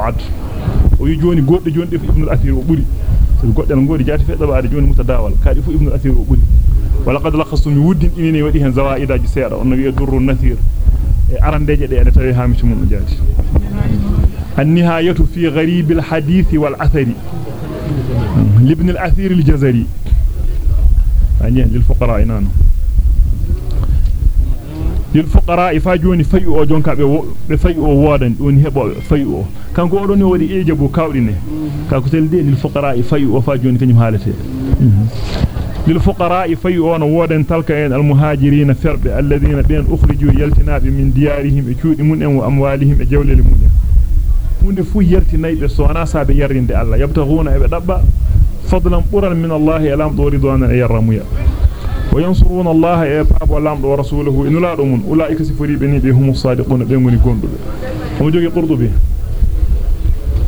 ad o yi joni godde joni fu ibnul athir o buri so godde ngodi jati fedda baade joni mutadawal kaadi fu ibnul athir o buri wala qad lakhastu mi wuddin inini wadi hen zawaidaji seeda on wi'a durrul nathir e arandeje de ene tawi hamisu mum jati النهاية في غريب الحديث والأثر لابن الأثير الجزري أنيه للفقراء نانو للفقراء فاجوني فيو جونكا be fayu o wodan don hebo fayu o kanko odon ni wadi ejebu kawdine kanko telde lil fuqara fayu o fajoni kanyum halate fuqara fayu on wodan talka en al muhajirin ferbe alladhina bin ukhriju yaltinabi min diyarihim e cuudi mun en wa amwalihim e jawlele mun en hunde فضلا قرا من الله الام دوردوان يا رميا وينصرون الله أي باب الام ورسوله ان لا دمون أولئك سفري بني بهم الصادقون. بنغوني غوندو هم جوغي قرطبي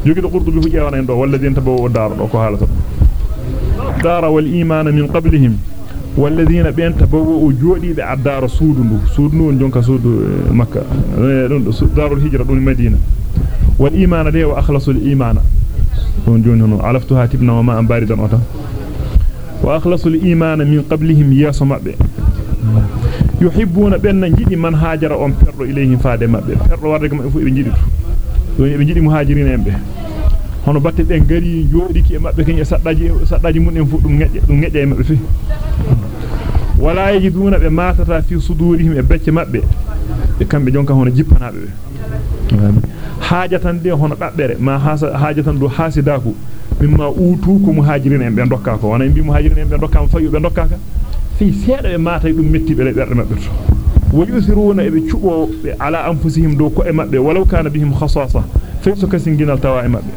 جوغي قرطبي فجي وأنا اندو والذين تبوا دار دو كو حالتو دار والإيمان من قبلهم. والذين بين تبوا وجودي بعدار سودو سودو جونكا سودو مكة. دون دار الهجره دون المدينة والإيمان ليه وأخلصوا الإيمان. وأخلصوا الإيمان جون علفتها تبنا وما أن باردا أتا وأخلصوا الإيمان من قبلهم ياسم به يحبون بأن نجد من هاجر أم فروا إليهم فادم به فروا ورقم إفو إبن جدد إبن مهاجرين أم به hono batte den gari jodiki e mabbe ken e saddaji saddaji mun en fu dum ngedde dum ngedde e mabbe fi wala yajiduna be matata fi sudurihim e becce mabbe be kambe jonka hono jippanabe be haajatan de hono dabbere ma haajatan do hasidaku mimma utu ko muhajirin en be dokka ko wana bi muhajirin en be dokka fayu be dokka ka fi seeda be matay dum metti be berde mabbe to wayusiruna e be cubo be ala anfusihim do ko e mabbe walaw kana bihim khasasa so kasinginal tawa e mabbe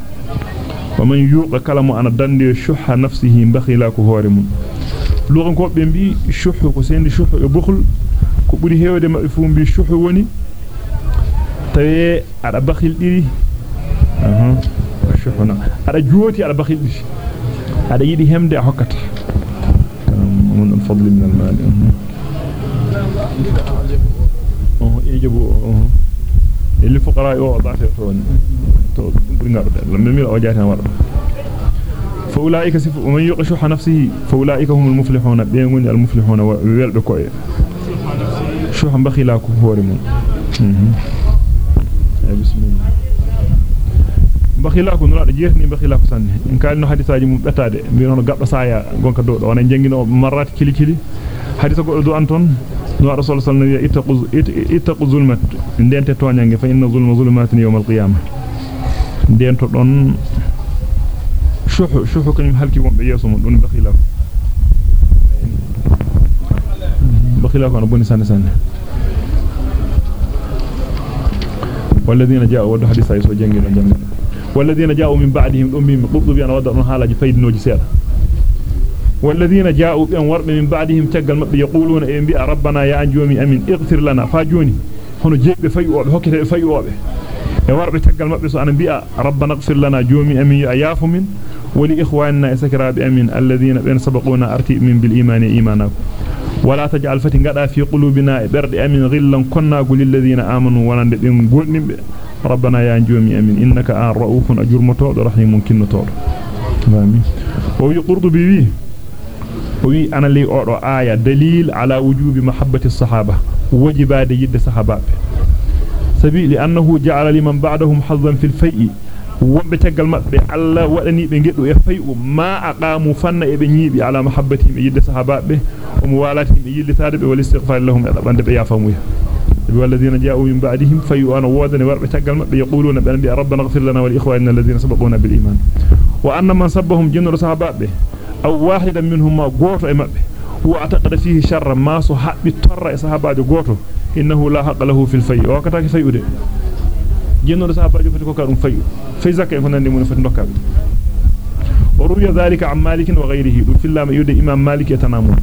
ومن يوق كلام أنا دندي شح نفسه بخيلا ko hore mun lugan ko be mbi shuhu ko sendi shuhu e bukhul ko buri hewde mabbe fu mbi shuhu woni tawi ada bakhil diri. Aha. Shuhuna ada joti ada bakhil diri. Ada yidi hemde hokkata من الفضل من المال آه يجب وضعت تون تو برغارد لما ميل أو جاتان ورد فاولئك سف ومن يقشح نفسه فاولئك هم المفلحون بيغون المفلحون شو هم بخيلاكو هورمون بسم الله bakhila ko nulaado jeetni bakhila ko sanne en kalino hadisaaji mum betade bi non gabba saya gonka do do wona jangino marat kili kili hadisa goddo do anton no rasul sallallahu alaihi wasallam ittaqu ittaqu zulmat ndente toñange fa boni sanne sanne والذين جاءوا ود حديثا يسو جنگino jangino والذين جاءوا من بعدهم أمهم قبضوا بأن وضعنا حالاج فايدنو جسيرا والذين جاءوا بأن ورب من بعدهم تقل مبي يقولون إن بأ ربنا يا أنجومي أمين اغفر لنا فاجوني. هنو جيب فيؤوا بحكة فيؤوا به ورب تقل مبي سأنا بأ ربنا اغفر لنا جومي أمين أياف من. ولإخواننا إسكرا بأمين الذين بأن سبقونا أرتي من بالإيمان إيمانكم ولا تجعل فتن قد في قلوبنا برد أمين غلا كنا قل الذين آمنوا ونند بهم قلن ربنا يا انجومي أمين. إنك آن رؤوف اجر متود رحيم كنتود آمين. ويقرض بي وي أنا لي اودو آية دليل على وجوب محبة الصحابة. وجباد يد صحابه سبيل لأنه جعل لمن بعدهم حظا في الفيء. wombe tagal mabbe alla wadani be geddo e fayu ma aqamu fanna e be nyibi ala mahabbatihim e yidde sahababe be wal istighfar lahum e dabande be yafamuya والذين جاءوا من بعدهم فيؤان وودن ورب تقل يقولون بأن ربنا اغفر لنا والإخواننا الذين سبقونا بالإيمان. وأن من سبهم جن صحابه أو واحدا منهم ما قوت مبه وأعتقد فيه شر ما صحب تر صحابة قوت إنه لا حق له في الفي وكتاك دي. جن صحابه فتكو كارم فيؤ في زكاة فنان من فتنكاب وروي ذلك عن مالك وغيره. وفي الله ما يود إمام مالك يتنامون.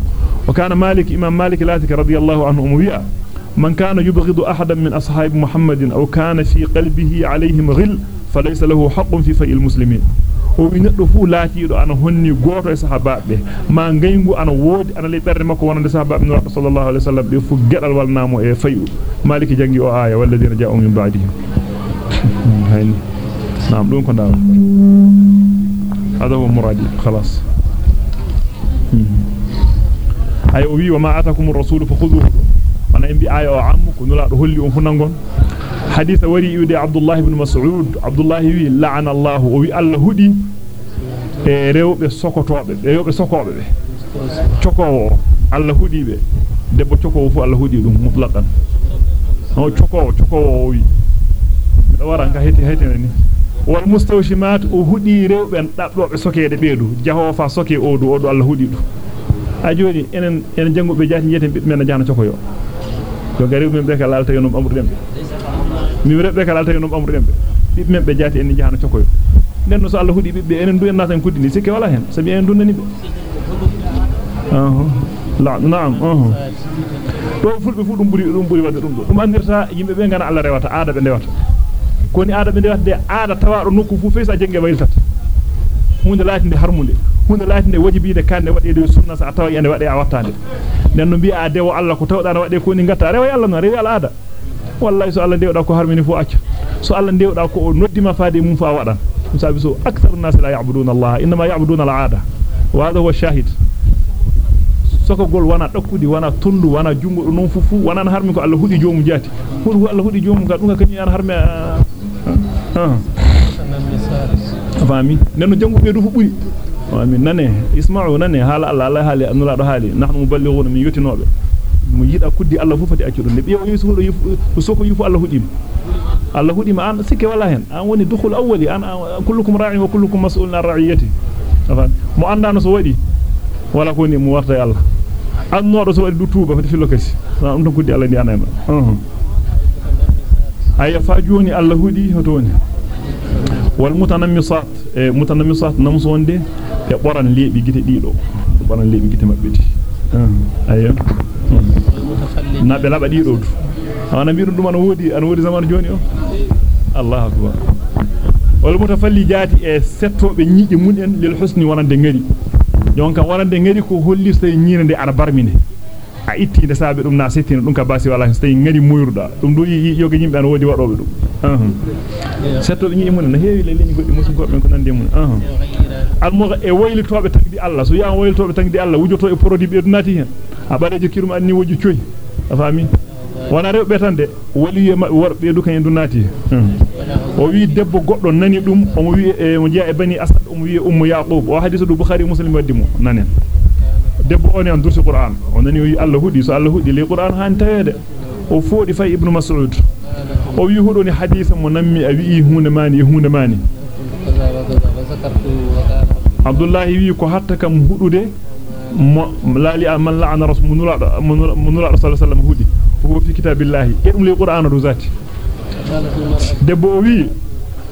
وكان مالك إمام مالك لاتك رضي الله عنه أمويا من كان يبغض أحدا من أصحاب محمد أو كان في قلبه عليهم غل فليس له حق في فئ المسلمين. ومن رفو لاتيد أنا هني قوة صحابة به. ما نغيب أنا وود أنا لبر مكو وأنا صحابة من رب صلى الله عليه وسلم. يفو قرر والنامو إيه فئ مالك جنجي أو آية والذين جاءوا من بعدهم. نعم دون كنا هذا هو مرادي خلاص en bi aya o ammu ko nula do holli on fu nangon hadith wari yude abdullah ibn mas'ud abdullah wi la'ana allah o wi allah hudi e rewbe sokotobe be rewbe sokobe be cokowo allah hudi be debbo cokowo fu allah hudi dum mutlaqan no cokowo cokowo o wi do wara ka heti heti ni fa soke odu odu allah hudi dum a joni enen enen jangobe jaati jeten bit men jahna cokoyo do gari men be ka lalta yonom amrudembe mi rebe ka lalta yonom amrudembe bit men be jaati en jahna cokoyo den no so Allah hudi bibbe enen du en natan kuddini sikke wala hen sabi en dunnani be aha la naam aha do fulbe fu dum buri dum buri wadde dum do dum andirta yimbe be ngana Allah rewata aada be ndewata koni aada be ndewata de aada tawaado nokku fu feesa jenge wayltata hunde laatinde harmunde hunde laatinde wajibiide kande wadede sunna sa tawa yande wade a wattande den no bi'a dewo Allah ko tawda na wade ko ni ngata rewa Allah no rewa al'ada wallahi so Allah dewda ko harmini fu acca so Allah dewda ko o noddima faade mum fa wadan musabi so aktharu nas la ya'buduna Allah inma ya'buduna al'ada wa hadha huwa shahid soko gol wana dakkudi wana tundu wana do non fufu wana harmi ko Allah hudi joomu jati hu Allah hudi joomu ga dum ka kany an harmi fami nenu jangu be du fu buri amin nane isma'u nane hala Allah Allah hali annula do hali nahnu muballighuna min yutinobe mu yida kuddi Allah fu fati accudo ne biyo yusu hudo yufu soko yufu Allah hudim Allah hudim an sikke wala hen an woni dukhul awwali an kullukum ra'in wa kullukum mas'ulun an ra'iyati afan mu andano so wadi wala ko ni mu warta Allah an nodo so wadi du tuba fati fillo kasi dum tan kuddi Allah ndi anayma ayya fa joni Allah hudi hoto woni wal mutanammisat e mutanammisat namso wonde e boran lebi gite dido boran lebi gite mabbeti ayya nabe laba dido du wana biiru dum an wodi an wodi zaman joni o Allahu akbar wal mutafalli jati e settobe nyiije mun en lil husni wonande ngari jonka wonande ngari ko holli so nyiinde ana barmine a itti de saabe dum na settina dum ka basi wala so ngari moyruda dum do yoga yimbe an wodi wadobe dum settobe nyiije mun na heewi le leñi goddi musu gobben ko nande mun almoga e waylitobe tagdi Allah so yaa waylitobe tagdi Allah wujoto e produit be dunati hen a badejo kirum anni woju coy afami wana rewbe tan de wali worbe du kan dunati o wi debbo goddo nani dum o mo wi e mo jiya e bani asad o mo wi ummu yaqub o hadithu bukhari muslim waddimo nanen debbo on en dursi qur'an o nani o wi Allah hudi so Allah hudi le qur'an han tawede o foodi fay ibnu mas'ud o wi hudoni hadith mo nammi a wi hunde mani hunde mani abdullah wi ko hatta kam hudude laali man la'ana rasul munula munula rasul sallallahu alaihi wasallam hudi هو في كتاب الله آدم لي قران روزاتي دبو وي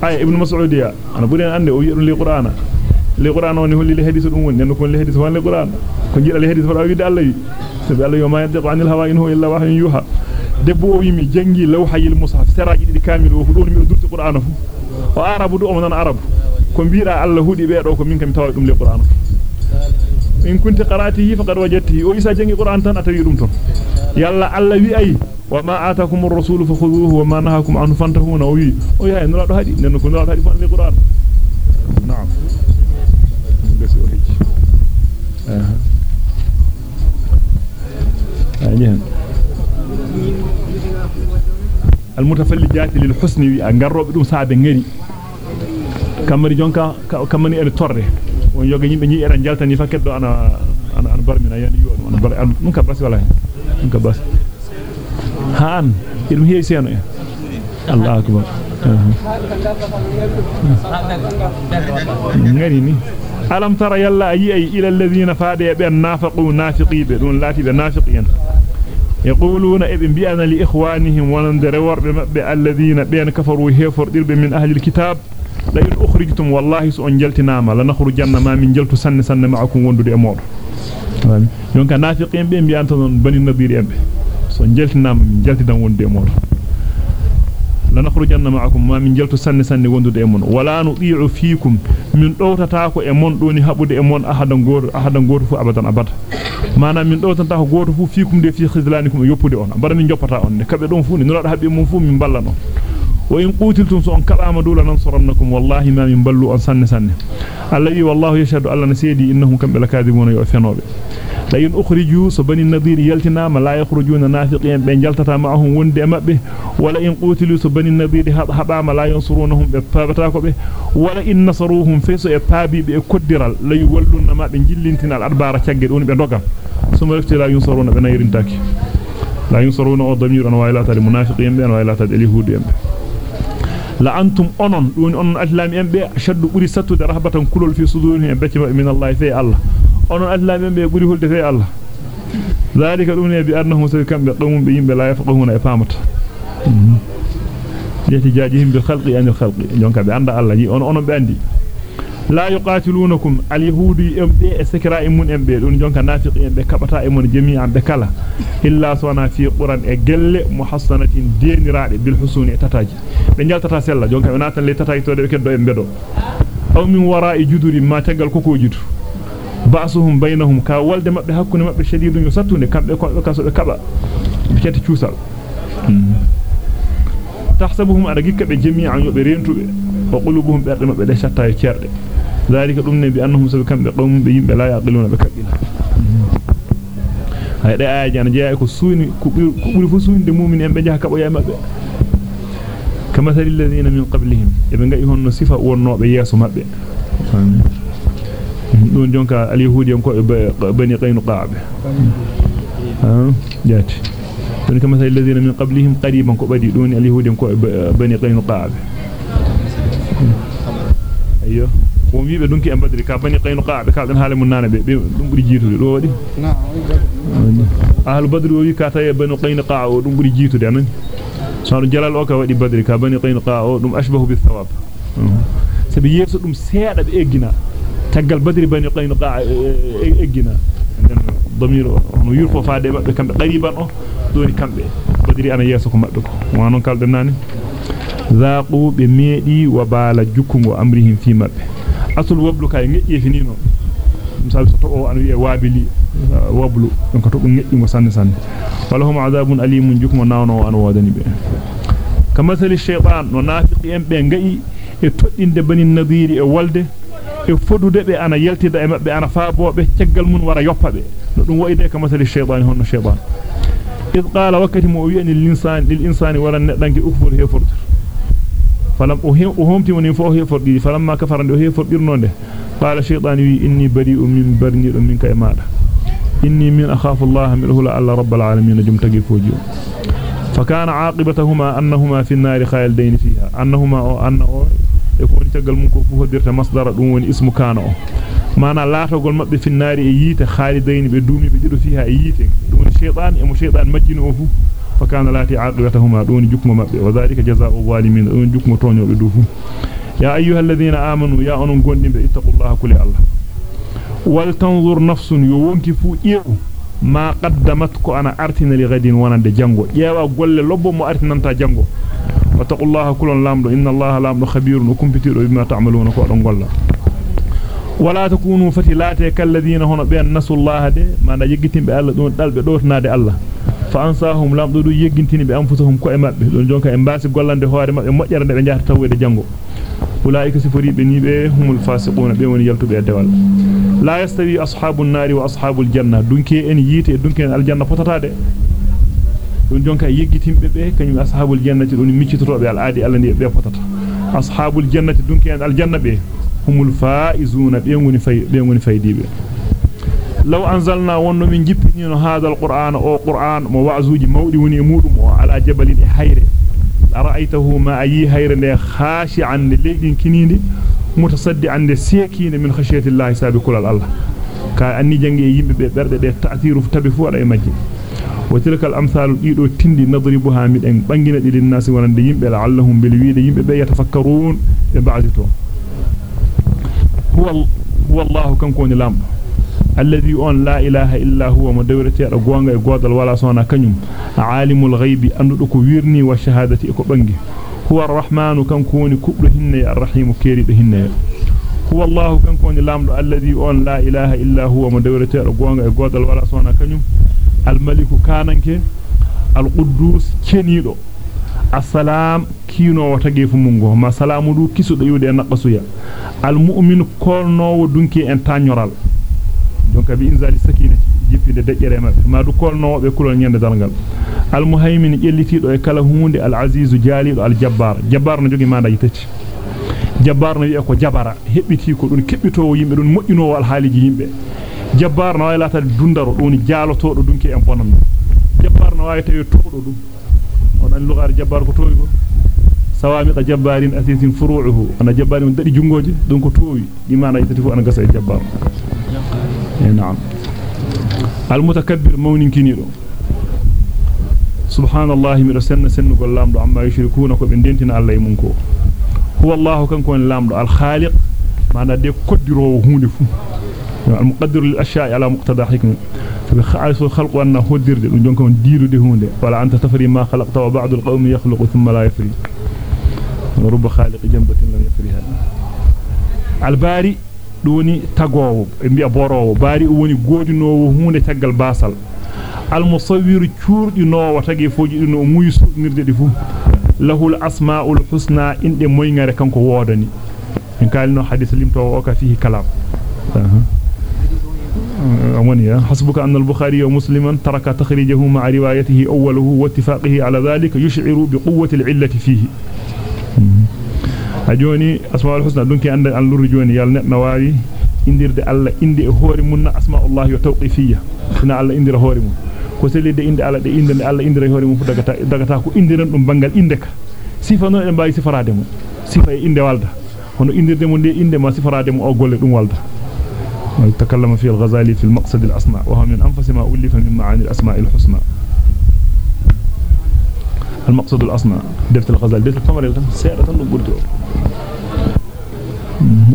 اي ابن مسعود يا أنا بودين اندي أو يدم لي قران لي قران وني هولي لي حديث دum woni nenno kon li hadith wala qur'an ko jira li hadith fara wi de Allah wi sabi Allah yoma yadqu anil hawa in huwa illa wahyun yuha debbo o yimi jangi lawhayil mushaf seraji di kamil o fu don mi durti qur'an fu o arabu du o nan arabu ko biira Allah hudi be do ko min kam tawa dum li qur'an in kunti qara'atihi faqad wajadtihi o isa jangi qur'an tan atawi dum ton yalla alla wi ay wa ma ataakum ar-rasul fakhudhuhu wa ma nahakum anhu fantahuna wi o yaay no do hadi nen ko no do hadi fon li qur'an na'am gasi o hiji ayen المتفلجات للحسن غاروbe dum saabe ngari kamari jonka kamani ene torre won yoga yimbe nyi era jaltani fa keddo ana ana ana barmina yani yo ana bar dum ka basi wala dum ka basi han ilmu heey seno ya Allah akbar ngari ni alam tara yalla ayi ay ila alladhina faade be nafaqu nafiqibe dun lati be nafiqiyan يقولون ابن بيانا لإخوانهم ونندر ورب الذين بين كفروا هيفر درب من أهل الكتاب. لئن أخرجتم والله سؤن جلتناما لنخرجن ما من جلت سن سن معكم وندد أمور. يونك نافقين بين بيان تنون بني النبير يمبه سؤن جلتناما من جلت دان وندد أمور. Lanakhrujanna ma'akum ma min jaltu sanne sanne wondude e mon wala nudi'u fiikum min dowtata ko e mon doni habude e mon ahadan goto ahadan goto fu abadan abada mana min dowtata ko goto fu fiikum de fi khizlanikum yoppude on bara min joppata on de kabe don fu ni nurada habbe mum fu min ballano wa in qutiltum so on kabama dula nansurannakum wallahi ma min ballu on sanne sanne allahi wallahu yashhadu alla nasidi innahum kam lakadibuna yo fenobe la in ukhriju so bani nadir yaltinama la yakhrujuna nafiqin be jaltata ma'ahum wonde mabbe wala in qutilu so bani nadir habama la yansurunhum be pabata ko be wala in nasaruhum feso e paabi be koddiral la yuwalluna ma be jillintinal adbara ciagge don be dogam suma la yansuruna be nayrintaki la yansuruna o damir an wa ila tal munafiqin be an wa ila tal yahudi be la antum onon doni onon aslami en be shaddu buri sattude rahbatan kulol fi sudurihim onon aslami en be buri hulde fi Allah zalika dum ne bi annahum sabi kambe qawmun bi yimbe la yafqahuna e famata yati jajihim bil khalqi an al khalqi jonka be anda Allah yi on onon be andi la yuqatilunakum al yahudi en be e sekra e mun en be don jonka nafiqi en be kabata e mon jami'an be kala illa sona fi quran e gelle muhassanatin deniraade bil husuni e tataji be jaltata sella jonka be natan le tataji to de keddo e bedo aw min wara'i juduri ma tagal koko judu ba'suhum bainahum ka walde mabbe hakkunde mabbe shadidun yusattunde kambe ko kaso be kaba be cete ciusal tahsabuhum aragika be jami'an yobe rentube wa qulubuhum berde mabbe de shatta e cerde ذلك دمنا بأنهم سبكم بقوم بهم لا يعقلون بكبلا hay de aaji an jeey ko suuni ko buri fu suuni de mu'min en be jaha kabo ya mabbe kama salil ladina min qablihim e be ngai honno sifa wonnobe yeso mabbe don qariban ko badi don al yahudi en ko e bani qaynuqa be ayyo won wiibe dunki en badri ka bani qaynuqa be ka dan haale mun nana be dum buri jitude do wadi ahlu badri wi ka tay bani qaynuqa o dum buri jitude anan sanu jalal o ka wadi badri ka bani qaynuqa o dum ashbahu bis thawab sabi yeso dum seeda be eggina taggal badri bani qaynuqa eggina ضمير ono yurfo faade mabbe kambe qariban o doni kambe badri ana yeso ko mabbe ko wanon kalde nani zaqu be meedi wa bala jukungo amrihim fi mabbe asul wablu kay ngejje finino misal so to o an wi'e wabili wablu don ko to dum ngejji mo sanne sanne wala hum azabun alimun jukmo nawno an wodani be kama sali shaytan no nafiqi en be ngai e toddinde bani nadiri e walde e fodude be ana yaltida e mabbe ana faabobe ceggal mun wara yoppa be no dum wayde kama sali shaytan honno shaytan. إذ قال وقت مؤيان للإنسان للإنسان ولا ندنك أكفر هي فرد فلم أهمت من فوه فردي فلما كفر عنده هي فرديرنونده قال الشيطان إني بريء من برني منك إمادة إني من أخاف الله من أهل الله رب العالمين جمتقي فوجيو فكان عاقبتهما أنهما في النار خالدين فيها أنهما أو أنه يكون تقل منكو فوه ديرت مصدر دون اسم كان أو mana laatogol mabbe fi naari e yiite khalidayni be duumi be dido fiha e yiite dum shaytan e mo shaytan majjino fu fa kana lati aqibatahuma dun jukmo mabbe wa dhalika jazaa'u zalimin dun jukmo tonyobe du fu ya ayyuhalladhina amanu ya onon gondimbe ittaqullaha kulli allah wal tanzur nafsun yo wonki fu ƴeewu ma qaddamat ko ana artina li gadin wonande jango ƴeewa golle lobbo mo artinanta jango وتقول الله كل لامرو إن الله لامرو خبير. وكمبيتير وبما تعملون. كأرن قلا ولا تكونوا فتلاتك الذين هنا بين نس الله ده ما نجيتين بألا دون دل بدور نادي الله. فأنصاهم لام دو دو يجنتني بأنفسهم كأمة بدون جونك إمباس قلا ده هو أرمات ما جرى ده بنجاح توي ده جنغو. ولا يكسفري بني بهم الفاسقون بيون يلتو بأدوال لا يستوي أصحاب النار وأصحاب الجنة. دونك إن يجيت دونك الجنة فتاتا ده don jonka yeggitimbe be kanyum ashabul jannati don miccitotobe al aadi alla ni be fotata ashabul jannati dunke en aljanna be humul faizuna be ngoni fay be ngoni faydibe law anzalna wonno min jippinino hada alquran o qur'an mo wa'zuji mawdi woni mudum o ala jabalin e hayre ara'aytahu ma ayi hayre ne khashi'an leedin kininde mutasaddi'an de sekine min khashiyati llahi sabiqul allah ka anni jangi e yimbe be berde de ta'thiru tabi fu ada e majji وتلك الأمثال إيدو تندي نضربها من بانجنة إلى الناس ورنديم لعلهم بالويد يبقى يتفكرون بعدته هو, هو الله كم كون لام الذي أن لا إله إلا هو مدورة رقوانغ إقواد الولا صانا كنم عالم الغيب أنه ويرني وشهادة إكو بانجي هو الرحمن كم كون كبرهن الرحيم كيربهن هو الله كم كون لام الذي أن لا إله إلا هو مدورة رقوانغ إقواد الولا صانا كنم almaliku kananke alquddus kenido assalam kino wata gefu mungo ma salamu du kisudo yude naqasuya almu'min kolnowo dunki en tanyoral donc bi inzali sakinati jippide dejjere mabbe ma du kolnowo be kulol nyande dalgal almuhaymin jellitido e kala hunde alazizu jalido aljabbar jabbar no jogi manda yitati jabbar no wi'a ko jabara hebbiti ko dun kebbitowo yimbe dun mojjinowo alhaaliji yimbe jabbar no waylata dundaro dun jaalotodo dunki en bonam jabbar no wawi tawi todo dum on an lugar jabbar ko towi ko sawamiqa jabbarin asisin furu'uhu ana jabbarin dadi jungoje don ko towi di mana yitati fu ana gasa e jabbar e na'am al mutakabbir mawnin kinido subhanallahi mi senna sennugol lamdo amma yushrikuna ko be dentina Allah e mun ko huwa allah kan ko lamdo al khaliq mana de koddirowo hunde fu lil ashya'i ala muqtada hikma فبخالص الخلق أن هدر دون جونكم ديرو دي هونده ولا أنت تفري ما خلقت وبعض القوم يخلق ثم لا يفري ورب خالق جنبة لم يفريها الباري دوني تاغوو مبي بورو باري وني غودينو هونde tagal basal المصور cuurdinowo tagi foji dino muyi sunnirde di fu lahul asmaul husna inde moyngare kanko wodani en kalino hadith limto o ka fihi kalam عمانية حسبك أن البخاري ومسلما ترك تخريجه مع روايته أوله واتفاقه على ذلك يشعر بقوة العلة فيه. أجوني أسماء الحسنى دونك أن اللور جوني نواري إندير دي ألا إندي هوري من أسماء الله يتوقفية إن ألا إندير هوري من كسلي دي إندي ألا دي إندي ألا إندير هوري من فدقتاكو إندير أن بانجل إندك. سيفا نوع أن باي سيفا رادم سيفا إندي والده هنو إندير دي من دي إندي ما سيفا رادم أو قولي دون والده تكلم فيه الغزالي في المقصد الأسماء وهو من أنفس ما ألف من معاني الأسماء الحسنى. المقصد الأسماء دفت الغزالي. دفت القمر سيارة النبرد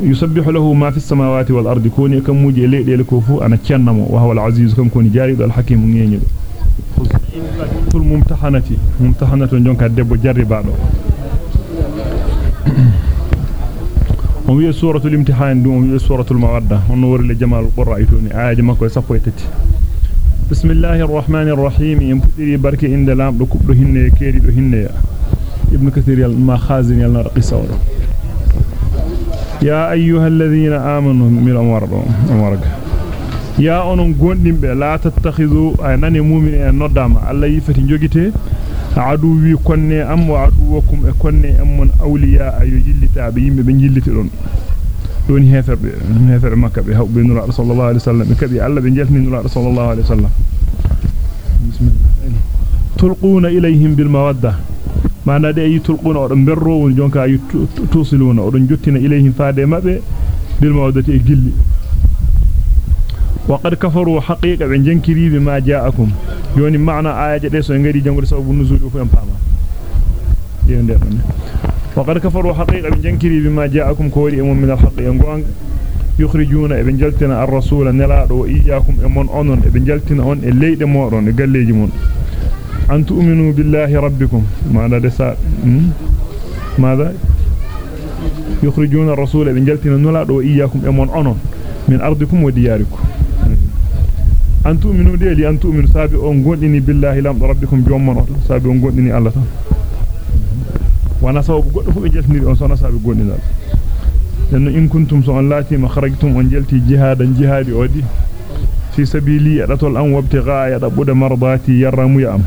يسبح له ما في السماوات والأرض. كوني كم موجي ليدي لكوفو أنا كنمو وهو العزيز. كم كوني جارد الحكيم نينيدو كل ممتحنة ممتحنة جونك دبو جري بعده وهي سورة الامتحان دون وهي سورة المودة ونور لجمال القراء توني آية مكو سفويتتي بسم الله الرحمن الرحيم ينبتري بركة إن دلام لكبر هن كيري هن ابن كثير ما خازن يلنا رقصة يا أيها الذين آمنوا من أمورك يا أنهم قوندين لا تتخذوا أنني مؤمن أن ندام الله يفتن جوجته عدو كن أم وعدوكم كن أم أولياء يجلت عبيم بنجلت لهم دون هثر هثر ما كبي هو بن الله صلى الله عليه وسلم كبي على بنجلت من الله صلى الله عليه وسلم بسم الله تلقون إليهم بالمودة ما ندعي تلقون أرم برو ونجونك توصلون أرم جتنا إليهم فادي ما بالمودة يجلي وقد كفروا حقيقة بنجنكري بما جاءكم. so ngari jangude sababu nuzul fu en fama yende non وقد كفروا حقيقة من جنكري بما جاءكم كوري أمم من الحق. ينغون يخرجون إبن جلتنا الرسول نلادو إياكم أمون أونون. إبن جلتنا e leyde modon e galleji mon an tu'minu billahi rabbikum maada desa ماذا؟ يخرجون الرسول إبن جلتنا نلادو إياكم أمون أونون. من أرضكم ودياركم. An tu'minu de li an tu'minu sabi on gondini billahi lam rabbikum jommon on sabi on gondini Allah tan wana sababu goddo fu be jaltindiri on sona sabi gondinal den in kuntum so on lati ma kharajtum on jalti jihadan jihadi odi fi sabili adatol an wabtigha ya dabuda mardati yarramu ya am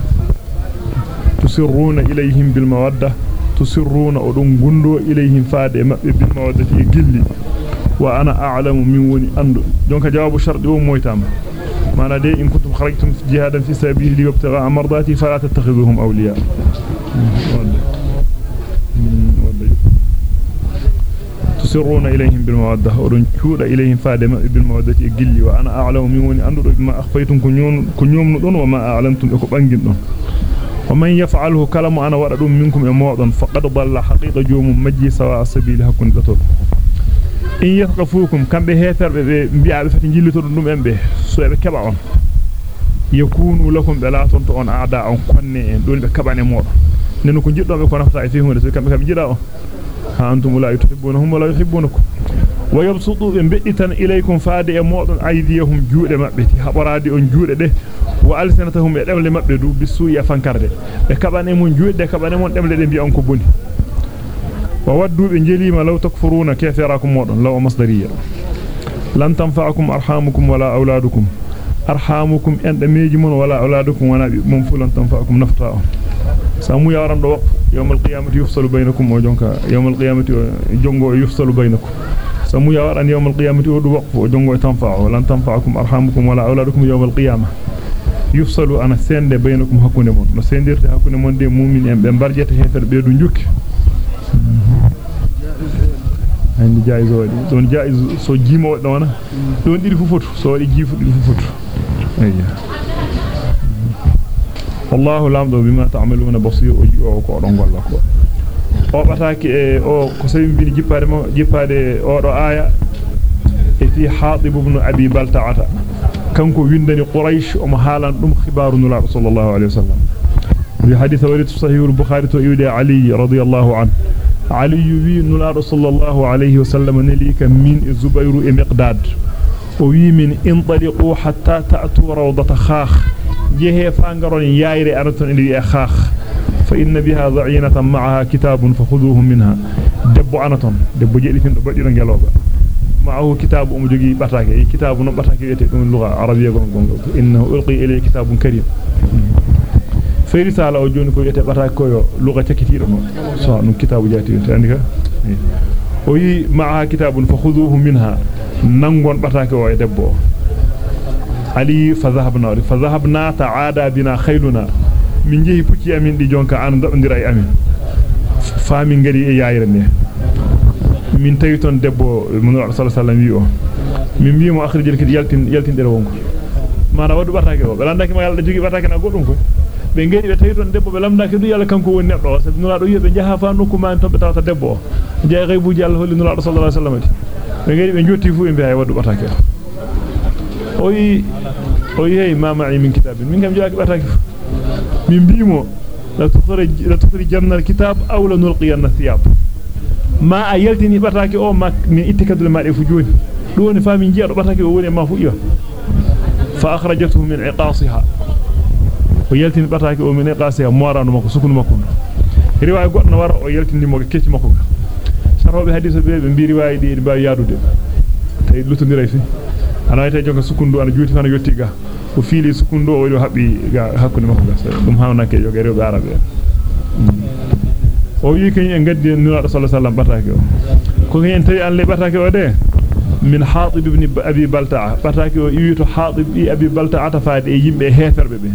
tusirruna ilayhim bil mawadda tusirruna odun gundo ilayhim faade mabbe bil mawaddati gilli wa ana a'lamu min woni andu donc jawabu shardi o moytama معنى دي إن كنتم خرجتم جهادا في سبيل لي وابتغاء مرضاتي فلا تتخذوهم أولياء. تسرون إليهم بالمودة ورن شود إليهم فادم بالمودة قلي وأنا أعلم من أنظر بما أخفيتم كنيوم ندون وما أعلمتم إكو بانجن ومن يفعله كلام أنا ورد منكم يموضا فقد ضل حقيقة جوم مجي سواء سبيل هكون in yafqafukum kambe heferbe be bi'abe fati jillitodo dum embe so be keba on yakunu lakum be laton to on aada on konne en don be kabane modo nenu ko jiddobe ko nafata e fi hunde so kambe kam jida o ha antum la yuhibbunahum wala yuhibbunakum wa yabsutu be bedditan ilaykum faade e modon aydiyahum juude mabbe ti haborade on juude de wa alsanatahum e demle mabbe du bisu ya fankarde be kabane mun juude kabane mon demle de bi on ko boni وودوا بنجليما لو تكفرون كيف يراكم مودن لو مصدرية. لن تنفعكم أرحامكم ولا أولادكم. أرحامكم أن دميجمون ولا أولادكم ونبي منفو لن تنفعكم نفتاء سامو يا رمض وقف. يوم القيامة يفصل بينكم وجنك يوم القيامة جنغو يفصل بينكم. سامو يا رمض يوم القيامة وقف وجنغو تنفعه. لن تنفعكم أرحامكم ولا أولادكم يوم القيامة. يفصل أنا سند بينكم هكونمون نسندر هكونمون دي مؤمن يمبرجة هيفر بيدو نجوكي andi jaiz wadi don jaiz so jimo dona don diri fu fotu so wadi jifu diri fu fotu ayya wallahu lamdo bima ta'maluna basir o ko don golla ko o bataki e o ko sabi bin jippade mo jippade o do aya e fi hatib ibn abi balta'ata kanko windani quraish o mo halan dum khibaru nula sallallahu alaihi wasallam bi hadith walid sahih al-bukhari to yude ali radiyallahu anhu علي وي نلا صلى الله عليه وسلم نليك من زبير مقداد. وي من انطلقوا حتى تأتوا روضة خاخ. جهه فانغرون يايري أرتون إلي خاخ. فإن بها ضعينة معها كتاب فخذوه منها. دب عنتون دب جيدي فين بديرا نغلوبا معه كتاب أم جوجي باتاكي. كتاب نو باتاكي يتي اللغة العربية إنه ألقي إليه كتاب كريم. Jati tandi ka o yi ma'a kitabun fa khuduhu minha nangon batake o e debbo ali fa dhahabna fa dhahabna ta'ada bina khayluna min jehi pucci amin di jonka an dabndira e amin fami ngari e yaayire ne min tawi ton debbo mun sallallahu alaihi wasallam wi o min bi mo akhrijil kid yaltin yaltindere wonko mana wadu batake o belandaki ma yalla jogi batake na goddum ko be ngeni be tawi ton debbo be lamdaki du yalla kanko woni neddo sabi nulaado yibe jaha fa nokku ma to be tawta debbo jey gaybuji Allah holli nulaado sallallahu alaihi wasallam be ngeni be jotti fu be ay waddu batake o yi o yi ma ma'i min kitabin min kam jaaki batake min bimo la tukhrij la tukhrijanna alkitab aw la nulqiyanna thiyab ma ayaltini batake o ma min ittikadul ma de fu joni do woni fami jiado batake o woni ma fu iwa fa akhrajatuhu min iqasiha o yeltini bataki o min qasiya morano mako sukunu mako riwaaya goddo wara o yeltini mo kecci mako sarobe hadith be be bi riwaaya di ba yadude tay lutondira fi ana tay jonka sukundu ana juuti fana yotti ga o fiili sukundu o woni habbi ga hakkunde mako ga dum hawnake yoga rewbe arabe o wi kany en gaddi nura sallallahu alaihi wasallam bataki o ko en tawi an le bataki o de min hatib ibn abi balta'a bataki o iwito hatib bi abi balta'a tafaade e yimbe heferbe be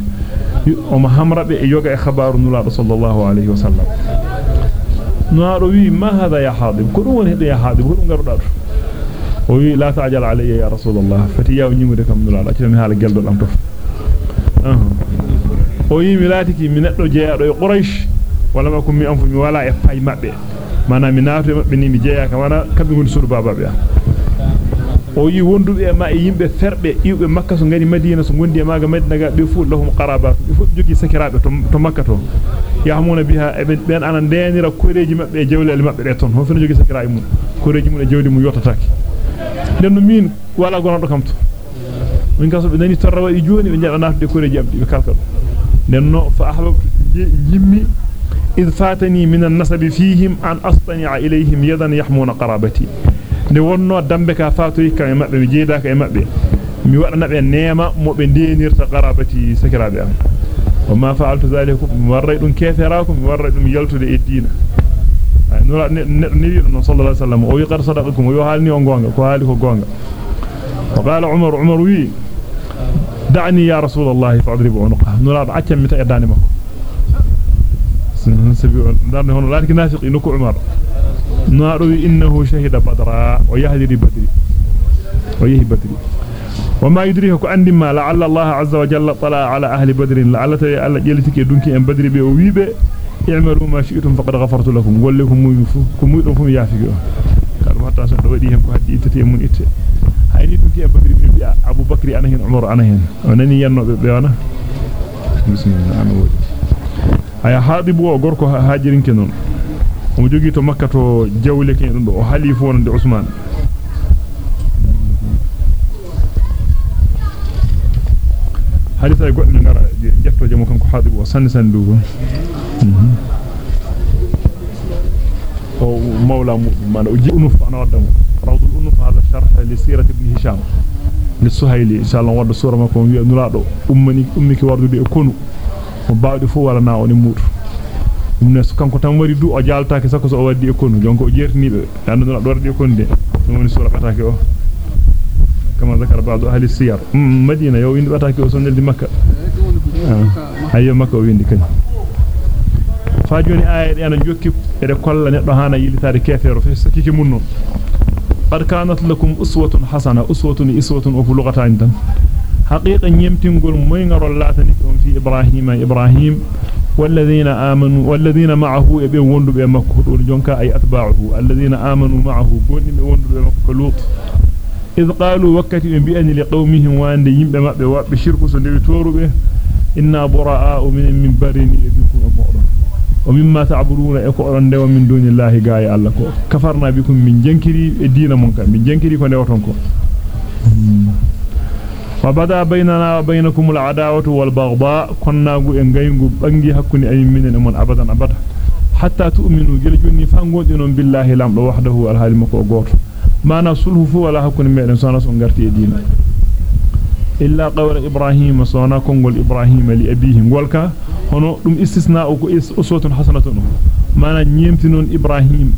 o ma hamrabe e yoga e khabaru nulaado sallallahu alayhi wa sallam nuado wi ma hada ya hadib ko dum woni hede ya hadib ko dum garuda do o wi la ta'jal alayya ya rasulullah fati yaw nyimude kam nulaado acci mi hala geldo dam tof o wi mi latiki mi neddo jeyaado e quraish wala ma kum mi anfu mi wala e pay mabbe mana mi naato e mabbe ni mi jeya kam wana kambe woni suru bababe o yi wondube e ma e yimbe ferbe iwbe makka so ngani madina so gondi e maga madina ga be fu lahum qaraba be fu jogi sakiraabe to to makka to yahmuna biha e ben ana denira koreji mabbe e mabbe de ton ho fina jogi sakiraabe mun koreji mun e jawdi mun yotatake den min wala gonodo kam to min kaso be nani torrawa e joni be jaba natude koreji abdi be kalka den no fa ahbabtu jimmi إذ فاتني من النسب فيهم أن أصطنع إليهم يدا يحمون قرابتي ne wonno dambe ka faatoyi kam e mabbe mi jeedaka e mabbe mi wadana be neema mo be denirta qarabati sakirabe am wa ma fa'altu zalika mi warray dum keferaako mi warray dum yaltude e diina ne wi no sallallahu alaihi wasallam o wi qad sadaqakum o yo halni o gonga ko haali ko gonga wa qala umar umar wi da'ni ya rasulullah fa'dribu unqa nura accam mi ta edani makko sabi darne hono laati nafiqi nuko umar نارو إنه شهد بدرا ويهدي بدري ويه بدري وما يدريك عند ما لعل الله عز وجل طلع على أهل بدر. لعل تي جلتك دونك ان بدر بي ويبه اعملوا ما شئتم فقد غفرت لكم. قول لكم كميدون فم يافيو قالوا حتى سن ودي هم ko haddi itati mun itte hayni dum ki badri bi bi'a Abu Bakri ana hen Umar ana hen onani yanno be be wana bismillah ana wodi aya haadibu o gorko haajirinke non o jogi to makka to jawle ken dum o halifu wonde usman hadisa goddo ngara jettoje mo kanko haadibu o sanni sanni dugo o mawla mana o ji unuf ana wadda mo rawdul unuf hada sharh li sirat ibn hisham li suhayli inshallah wadda sura makko wi nulaado ummani ummiki wardude e konu o baawdi fu wala na oni mudu dum ne kanko tan wari du o jaltaake sakko so o waddi e konu jonko o jertinibe anduna do wardi e konde dum woni sura kataake o. كما ذكر بعض أهل السير مدينة يو وين بتاكي وصلنا لمكة أيوة مكة وين كن فاجوني آية أنا جوكي إذا كل نقطة هنا يلي تاري كافر في سكيك منه قد كانت لكم أسوة حسنة أسوة إسوة وفي لغة عندنا حقيقة يمتنقل مين رلاتني في إبراهيم إبراهيم والذين آمنوا والذين معه يبين وندو بمكة ولجونكا أي أتباعه. الذين آمنوا معه قولني بوندو بمكة لوط. إذ قالوا وكتي بأن لقومهم وأن يمبى مأبى وبشركوا سندوي توروبه إنا براء من من برني بكم أمورا ومما تعبدون إكوران دوا من دون الله غاية الله كفرنا بكم من جنكري الدين منك. من جنكري كنوتنكم وبدا بيننا وبينكم العداوة والبغضاء كنا غايغو بانغي حكوني اي منن من ابدا ابدا حتى تؤمنوا جل جوني فانغودينون بالله لام وحده الحال مكو غوتو mana sulhu fu wala hakkunde meden sona so ngarti e diina illa qawla ibrahim sona kongol ibrahim li abihi ngolka hono dum istisna o ko uswatun hasanatun mana nyemti non ibrahim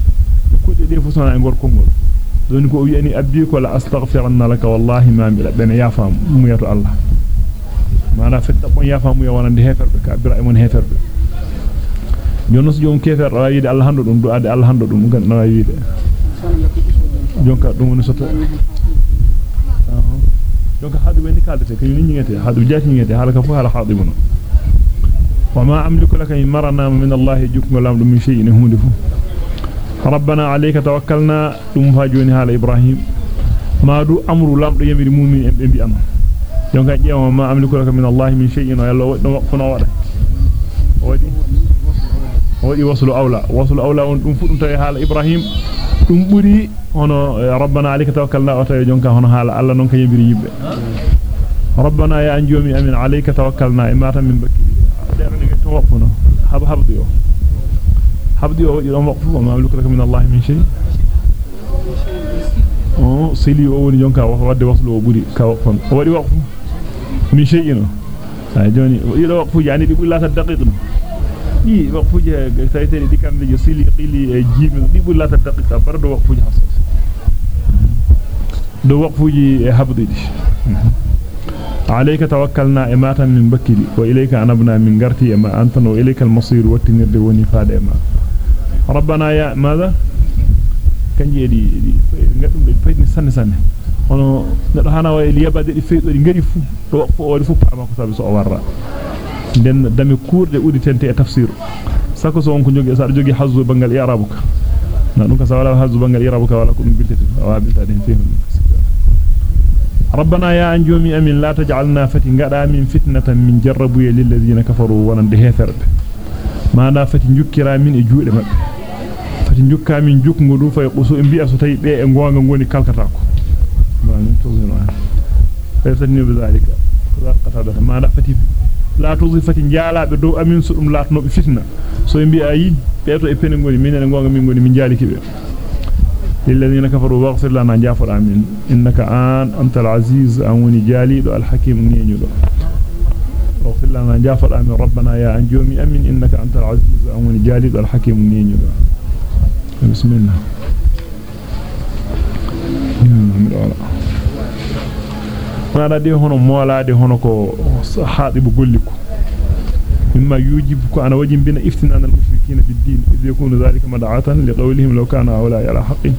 kudde de fu sona e ngor kongol don ko wi'ani abbi ko la astaghfiranna laka wallahi ma mi labena yafam mu yato allah mana fetta bon yafamu ya wonande heferbe ka bira e mon heferbe jonno so jom kefer rawiide allah hando dum du'ade allah hando dum gan rawiide jonka dum woni soto jonka hadu weni kaldete kany ni ngete hadu jati ngete halaka fu hala hadibuna wama amliku laka min marana min allah jukmu lam dum shay'in hunde fu ربنا عليك توكلنا. دم فاجوني على إبراهيم. ما دو أمر لام دو يمي مومن ام بي ام دونك جيو ما أملك لك من الله من شيء. يلا وقفنا ودا ودي. ودي وصلوا أولى. وصلوا أولى ان دم فدم تاي حال إبراهيم. دم بري هنا ربنا عليك توكلنا. أو تاي جونكا هنا حال الله نونك يبري يبه ربنا يا أنجومي أمين. عليك توكلنا. اما من بكي. دارنا توقفنا. هب هب ديو. حبدي أو يوم وقفوا ما أملك لك من الله من شيء. أو سيلي أو ني جونكا واخ ودي واسلو بودي كاو فون ودي وقف. من شيء ينو ساي جوني. إيه يلو وقف يعني دي بالله تدقيق إيه دي وقف جي سايتني دي كان دي سيلي قيلي اي جيم. دي بالله تدقيق برد وقف جي حسس دو وقف جي إيه حبدي دي. عليك توكلنا إماتا من بكلي وإليك أنبنا من غرتي إما أنتن وإليك المصير والتنرد ونفاد إماتا di ngadum do fayni sanne sanne hono neddo hana wa liyabade di feydo di ngari fu do waqfu o di fu parma ko sabi so o warra den dami kurde uditente e tafsir sako so on ko jogi sa jogi hazzu bangal i'rabuka na dum ka sa wala hazzu bangal i'rabuka wala ko dum biltete wa biltade en fehmi ربنا يا انجومي امين لا تجعلنا فتي غدا من فتنه من جربوا للذين كفروا ونند هيفرbe ما دا فتي جوكرا من e juude mabbe fati jukka min jukngo du fay qusu e bi'a so tawi be e gonga ngoni kalkata ko man to no fa fatni bi zalika qata ma da fati la tuzi fati jaalaabe dow amin so dum latno be fitna so e bi'a yi be to e pene ngoni min e gonga min ngoni min jaaliki be للذين كفروا واغفر لنا جافر آمين إنك آن أنت العزيز أموني جالي دو الحكيم نينيو دو واغفر لنا جافر آمين ربنا يا أنجومي أمين إنك أنت العزيز أموني جالي دو الحكيم نينيو دو بسم الله wana de hono molade hono ko haadibu golliku mimma yujibu ana wajimbina iftinana al-mushrikeena bid-din idh yakunu dhalika mad'atan liqawlihim law kana hawla ala haqqin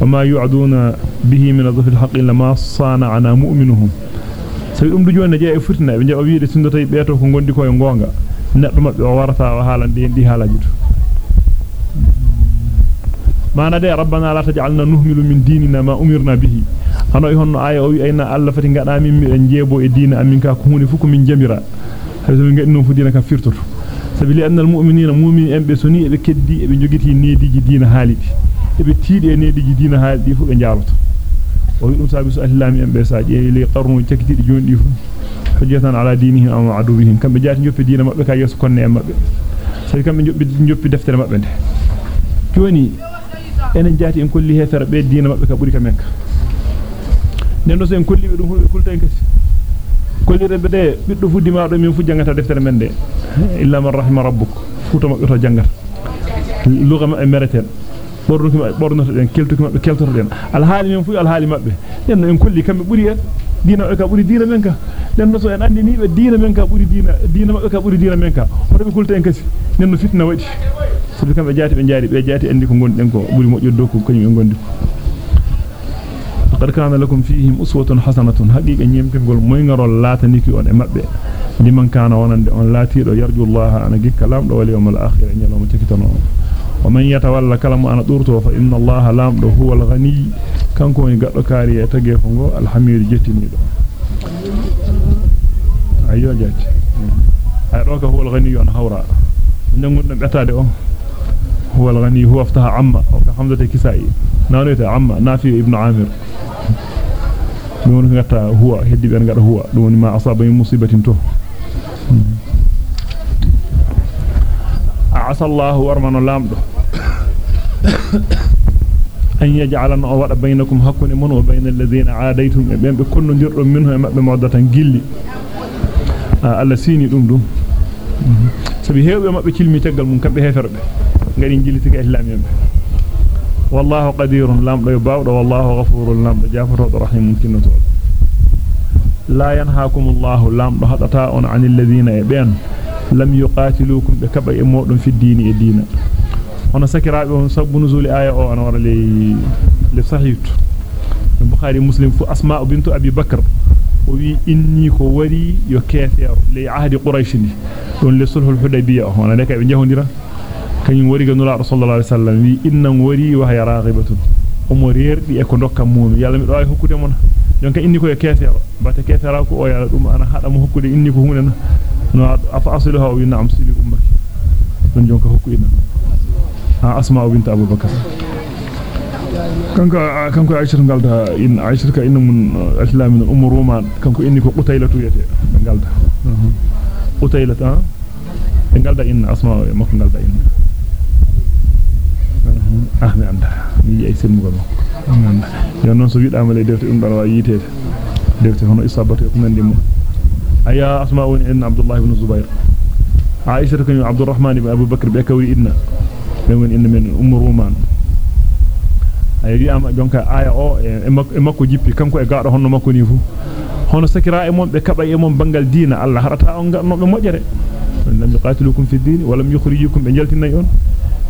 wama yu'aduna bihi min adhfi al-haqqi lama sana'ana mu'minuhum sabi dum du joni je e furtina be jaba wiide sindo tay beeto ko gondi ko e gonga neddo mabbe o warata o haalande en di haalaji to mana de rabbana la taj'alna nuhmilu min dinina ma umirna bihi hano e honno aya o wi ayna alla fati ngada min mi en jebo e diina amin ka ko hunde fu ko min jamira hayso min ngadi non fu diina kam firtoto sabi li annal mu'minina mu'min en be soni be keddi e be jogiti neediji diina haalidi e be tiidi e neediji diina haalidi fu be jaaroto o wi dum sabi so islami en be sa jeeli qarnu cakitidi jondi fu hujjatan ala dinihim aw aduwihim kambe jaati joppi diina mabbe ka yeso konne mabbe sabi kambe joppi joppi deftere mabbe de joni enen jaati en kolli hefere be diina mabbe ka buri kamen ka nendo so en kolli be dum fulbe kulta en kasi kollire be de biddo fuddi ma do min fu jangata deftere men de illa man rahima rabbuk futo mabbe to jangata lugha ma mereten bornuki bornoto den keltuki mabbe keltoto den al haali men fu al haali mabbe nenno en kolli kambe buri en diina ka buri diina men ka nenno so en andi ni be diina men ka buri diina mabbe ka buri diina men ka hoto be kulta en kasi nenno fitna wadi sabi kambe jaati be jaari be jaati andi ko gonden ko buri mojjoddo ko kanyum en gondi qad kana lakum fihim uswatun hasanatun haqiqa nyemtengol moyngarol lataniki on e mabbe liman kana wonande on laatido yarju Allah ana gikka lamdo wal yawmal akhir nyaloma tikitano ومن يتولى كلام أنا دورتو فإن الله لامدو هو الغني. كانكو ني غادو كاري فغو الحميد ايو جاتي. اي دوكا هو الغني أنا هورا نغون دم بتاده هو الغني هو افتح عما. أو حمزة كسائي. نانيتا عما. نافي ابن عامر. دون غتا هو هدي بن غدا هو. دون ما اصاب من مصيبة تو. عسى الله أن يجعل ما أورد بينكم هكون منه وبين الذين عاديتهم بين بكل جر منهم بمعدة جلي. آه، ألا سيني دوم دوم سبيهو يوم بكلمة تقل من كبه فرد قال جلي تقل لام يوم والله قدير لام يباور والله غفور لام جافر رحيم ممكن نتوقع لا ينهاكم الله لام هذا عن الذين بين لم يقاتلوكم بكبر أمور في الدين الدين هنا سكر سب نزول آية أو أنا ورا لي لصحيح البخاري مسلم في أسماء بنت أبي بكر وي إني كوري يكثر لعهد قريش دون لصلح الحديبية هنا لك من جهة نرى كان يوري جنور رسول الله صلى الله عليه وسلم وي إن وري وهي راغبة أمورير يكون لك موم يعلم رأي هكذا من يوم كإني كوري كثر بعد كثر أو يا أم أنا هذا مهكود إني كهون أنا أفأصلها وينعم سيدي أمك من يوم كهكذا آه، أسماء بنت أبو بكر. كان كان عائشة قالتها إن عائشة كأن من أسلام من أم رومان. كان كأن كو قتيلة يتي قالتها قتيلة آه. إن قالتها إن أسماء ما كان قالتها إن. أهم عندها. مي أي سلم قالوا يا نون سويت عمل يدفت إن بروا يتي دفت هنا إصابة يقمن دمو. أيا أسماء إن عبد الله بن الزبير. عائشة كأن عبد الرحمن بن أبو بكر بيكوي إدنا. Be woni inna men ummu ruman ay wi'ama jonka aya o e makko jippi kanko e gaado honno makko ni fu hono sakira e mom be kaba e mom bangal diina Allah harata on garno be mojjere lam yuqatilukum fi din wa lam yukhrijukum be jaltinay on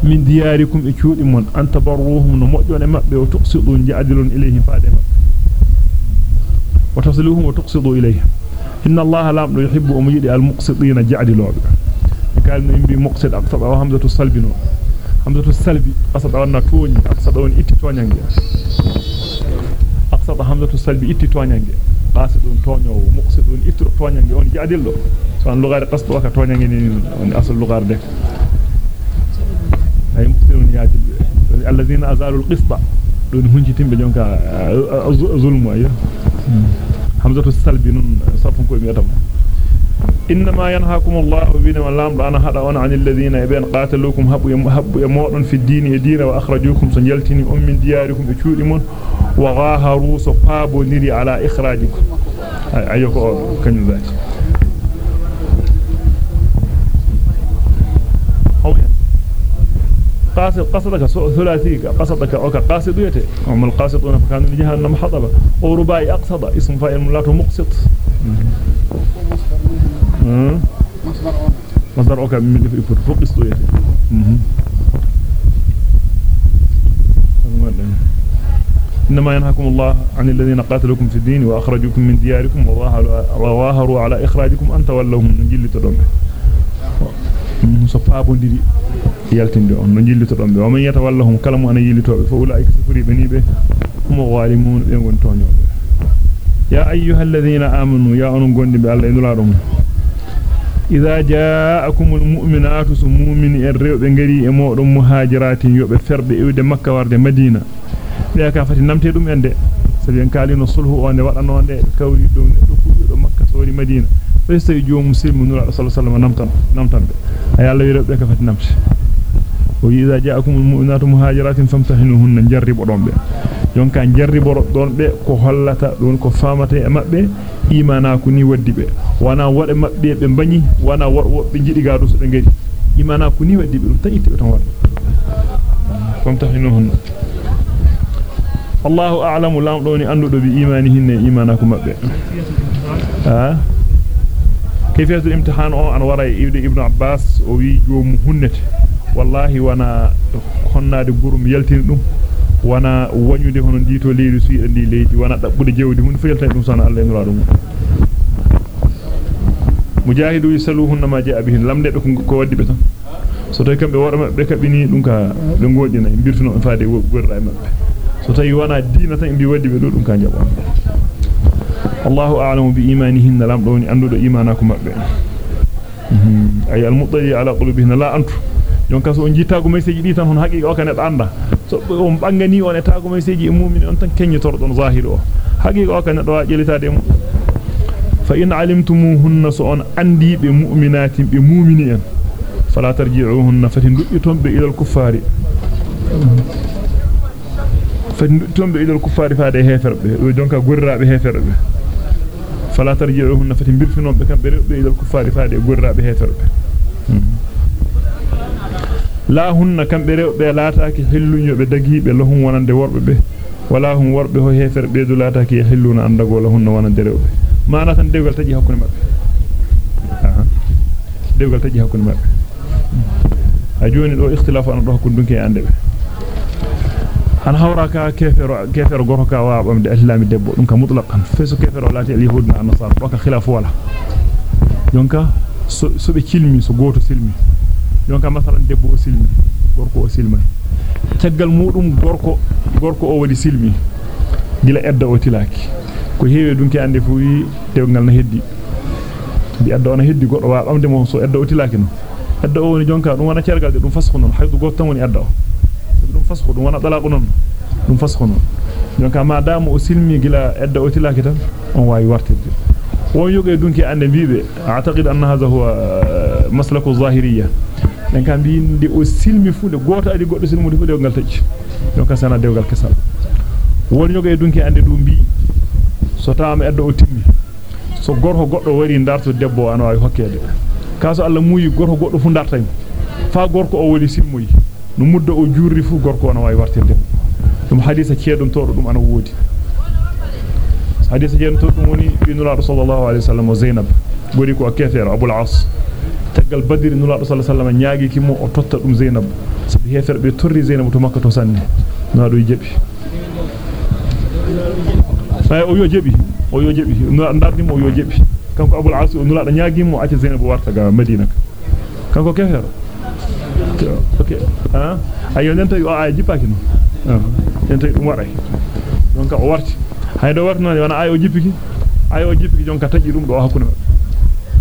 min diyarikum e cuudi mon an tabarruhum no mojjone mabbe o tuqsidu ja'dilun ilayhim faade mabbe wa tasiluhum wa tuqsidu ilayhim inna Allah lam yuhibbu um yidi al muqsidina ja'dilobe kalno imbi muqsid aqsaba wa hamzatu salbino hamzatu salbi qasada wana toñi aqsada won itti toñange aqsada hamzatu salbi itti toñange qasidun toñowo muqsidun itti toñange on ja'dillo so an lugare qasdo waka toñange ni on asal lugare de ay muqsidun ya'dil alladhina azalu alqisda don hunjitimbe jonka zulmu ayya hamzatu salbi nun sarfun ko mi atam إنما ينهاكم الله بنا واللام أنا هذا أنا عن الذين يبين قاتلوكم هبوا هبوا يموتون في الدين يدين وأخرجوكم سنجلتني أم من دياركم بشورمون وغاهروا صفابوا نري على إخراجكم. أيوكو كن ذات قاصد قصدك ثلاثي قصدك أو كقاصد يته هم القاصدون فكانوا لجهنم حطبا ورباعي أقصد اسم فاعل ملاته مقصد. مصدر أوكا مصدر أوكا فوق السوية إنما ينهاكم الله عن الذين قاتلوكم في الدين وأخرجوكم من دياركم وظاهروا على إخراجكم أن تولوهم. من جل تدومه مصفاب ديري يالتين دي أن جل تدومه ومن يتولهم كلموا أن جل تدومه فأولئك سفري بني به. هم غالمون. يا أيها الذين آمنوا يا أنهم قندي بألا إذن الله idha ja'akumul mu'minatu sumumini en rewbe ngari e modon muhajiratin yobe ferde iwde makka warde madina be ka fati namte dum ende sabi en kalino sulhu onde wadano onde kawri do neddo fuudo makka sori madina festa joom muslimu nura sallallahu alaihi wasallam namtan namtan be ay Allah wi rewbe ka fati jonka jarriboro don be ko hollata don ko famata e mabbe imana ko ni waddi be wana wade mabbe be bañi wana wobbe jidi gaadu so be ngari imana ko ni waddi be dum tayti tan wada famtahinuhunna Allahu a'lamu lam doni andudo bi imanihinne imana ko mabbe ha kayfiyatul imtihan o an wara ibnu abbas o wi joomu hunnete wallahi wana honnade gurum yaltini dum wana wanyude hono dito leydi suyi andi leydi wana dabbude jewdi mun fiyalta dum sana Allah en dum mujahidu yusalluhunna ma jaa bihin lamde be ko waddi be tan so tay kambe worma be kabini dum ka be godina birtuno faade gorra e mabbe so tay wana diina tan bi waddi be do dum ka jabon Allahu a'lamu bi imanihinna lam doni andudo imanakum mabbe ay al-muttali ala qulubihim la antu jonka so on jittaago meseji di tan hon haqiqa o kan anda so on bangani on e taago meseji e mu'min on tan kenyotordo zahir o haqiqa o kan do jelitaade mo fa in alimtumuhunna so on andi be mu'minatin be mu'mini en fala tarji'uhunna fatin dubbiton be ilal kuffari fatin dubbiton be ilal kuffari faade heferbe o jonka gorraabe heferbe fala tarji'uhunna fatin birfinon be kambe be ilal kuffari faade gorraabe heferbe la hunna kambe rewbe laataaki hilluñobe dagiibe lahum wonande worbe be wala hum worbe ho heferbe du laataaki hilluna andago lahunna wonande rewbe maana tan dewgal taji hakkunde mabbe aha dewgal taji hakkunde mabbe a joni do ikhtilafu an do hakkunde dunke ande be an hawraka kefero kefero goto ka wa bamde islami debbo dum ka mutlaqan feso kefero laati al yahud na nasara do ka khilafu wala jonka so so be cilmi so goto silmi jonka masalan debbo o silmi gorko o silmay taggal mudum gorko gorko o wadi silmi gila edda o tilaki ko heewe dunki ande fu wi dewgal na heddi bi edda ona heddi goddo wa bamde mo so edda o tilaki no edda o woni jonka dum wana cergal dum fasxu non haydu goddo tan woni edda o dum fasxu dum wana dalaqu non dum fasxu non jonka ma damo o silmi gila edda o tilaki tan on wawi wartirde won yoge dunki ande biibe a'taqid anna hadha huwa maslaku zahiriyya den kam binde o silmi fu de goto adi goddo silmude fu dewgal tacci donc sana dewgal kesal woni yoge dunki ande dum bi so taama eddo o timmi so gorko goddo wari darto debbo an wawi hokkede kaso Allah muuyi gorko goddo fu dartay fa gorko o woni silmoyi no muddo o jurri fu gorko on wawi wartirde dum hadisa ceedum todo dum ana wodi hadisa ceedum todo dum woni binura sallallahu alaihi wasallam zainab gori ko kefero abul as tagal badiri nula sallallahu alaihi wasallam nyaagi ki mo o totta dum zainab sabi heferbe torri zainab to makka to sanne no do jebi ay o yo jebi o yo jebi ndardi mo yo jebi kanko abul as o nula da nyaagi mo acca zainab warta ga madina kanko kefero okay ah ayo nenta o ay jipaki no ah nenta dum waray donc o warti haydo warti non wana ay o jipiki ay o jipiki jonka taji dum do mabbe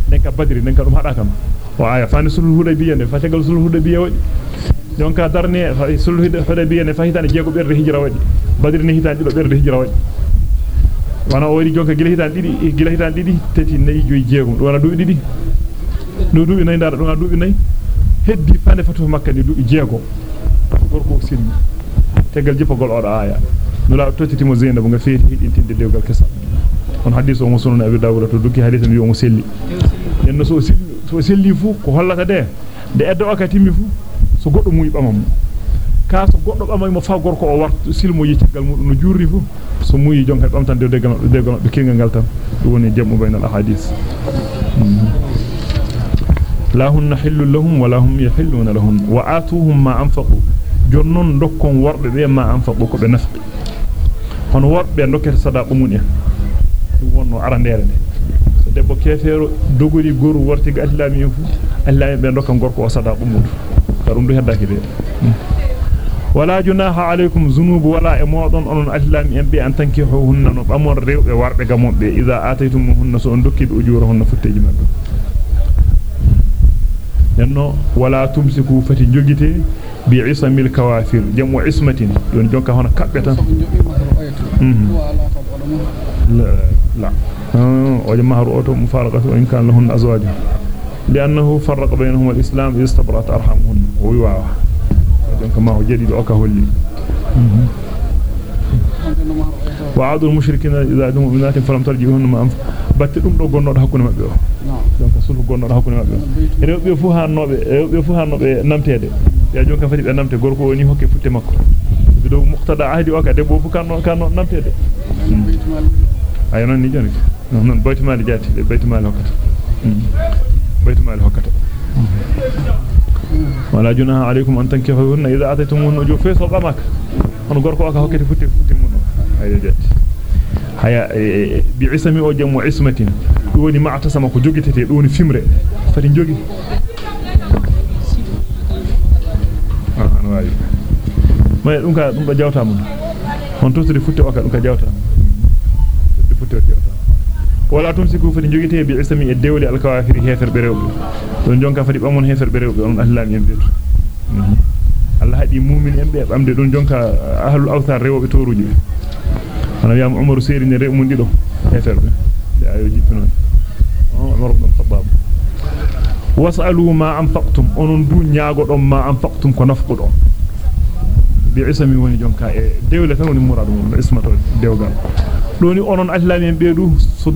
nenka badri nenka dum hada kam o aya fani sulhu hudaybiya ne fatagal sulhu hudaybiya wadi jonka darne sulhu hudaybiya ne fahitane jeego berde hijra wadi badri ne hitane dido berde hijra wadi wana o wari jonka gila hitane didi gila hitane didi tati nayi joyi jeego do wana dubi didi do dubi nay dara do wana dubi nay heddi fane fatu makka ni dubi jeego gorko silmi tegal jipagol o aya nula totiti mo zainab nga feeti hidintinde dewgal kessa on hadith o mo sunan abi dawud to dukki hadith mi o mo selli en so silmi so selli fu ko hollata de de eddo aka timmi fu so goddo muy bamam ka so goddo bamay mo fa gorko o wartu silmo yiccal mudum no jurri fu so muy jonka bamtan de degal degal be kingal gal tan dum woni jamu baynal ahadith la hunna hillu lahum wa lahum yahilluna lahum wa atuhum ma anfaqu jonnon dokkon worbe be ma anfaqu ko be nafqi hono worbe dokkete sadaqu mun en dum wonno arandere de debbo kefero dogori goru warti ga islami fu islami be dokka gorko o sadaqu mudu darum du heddaki de wala junaha alaykum zunubu wala e modon onon islami en be an tankihuhunna no bamon rewbe warbe gamon be idha ataytumuhunna so on dokki be ujurahunna futteji mabbe nenno wala tumsiku fati jogite bi isamil kawafir jamu ismatin don jonka hono kabbe tan لا لا وجه مهر أوتو مفارقة وإن كان لهن أزواج. لأنه فرق بينهم الإسلام إذ استبرأت أرحمهن ويواعه كما هو جديد أكه لي وعاد المشركين إذا عدوا مؤمنات فلم ترجعهن ما أنف باتلهم لو قلنا رحكونا مبيو نعم كسوله قلنا رحكونا مبيو إذا يبيو فوها النوبي يبيو فوها النوبي نمتي هذي يا جون كفتي بأنمتي غوركو ونيهو كفتي مكو. بدو مقتدى عهدي وكا دبو فوكا نمتي هذي ay non ni joni non non baytumali jati baytumali hokkata baytumali hokkata wala junaha alaykum an tankihunna idha ataytumuhunna ujufan fa qamaka on gorko aka hokkete futte futte mun ay jati haya bi ismi o jamu ismatin woni ma atasama ko jogitete do ni fimre fati jogi ah no wayi may dum ka dum ba jawta mun on tosiri futte o ka dum ka jawta jawta wala tumsiku fati jogite bi ismi e dewli al kawafiri hefer be rewbe don jonka fati bamon hefer be rewbe on allah en beetu Allah hadi mu'min en be bamde don jonka ahlul awthar rewbe toruji ana wi'am umaru serine rew mun dido hefer be ayo jippinon umar ibn khattab was'alu ma anfaqtum onon du nyaago don ma anfaqtum ko nafqudon bi ismi woni jonka e dewle tan woni muradu mum ismato dewgal doni onon aslami en beedu so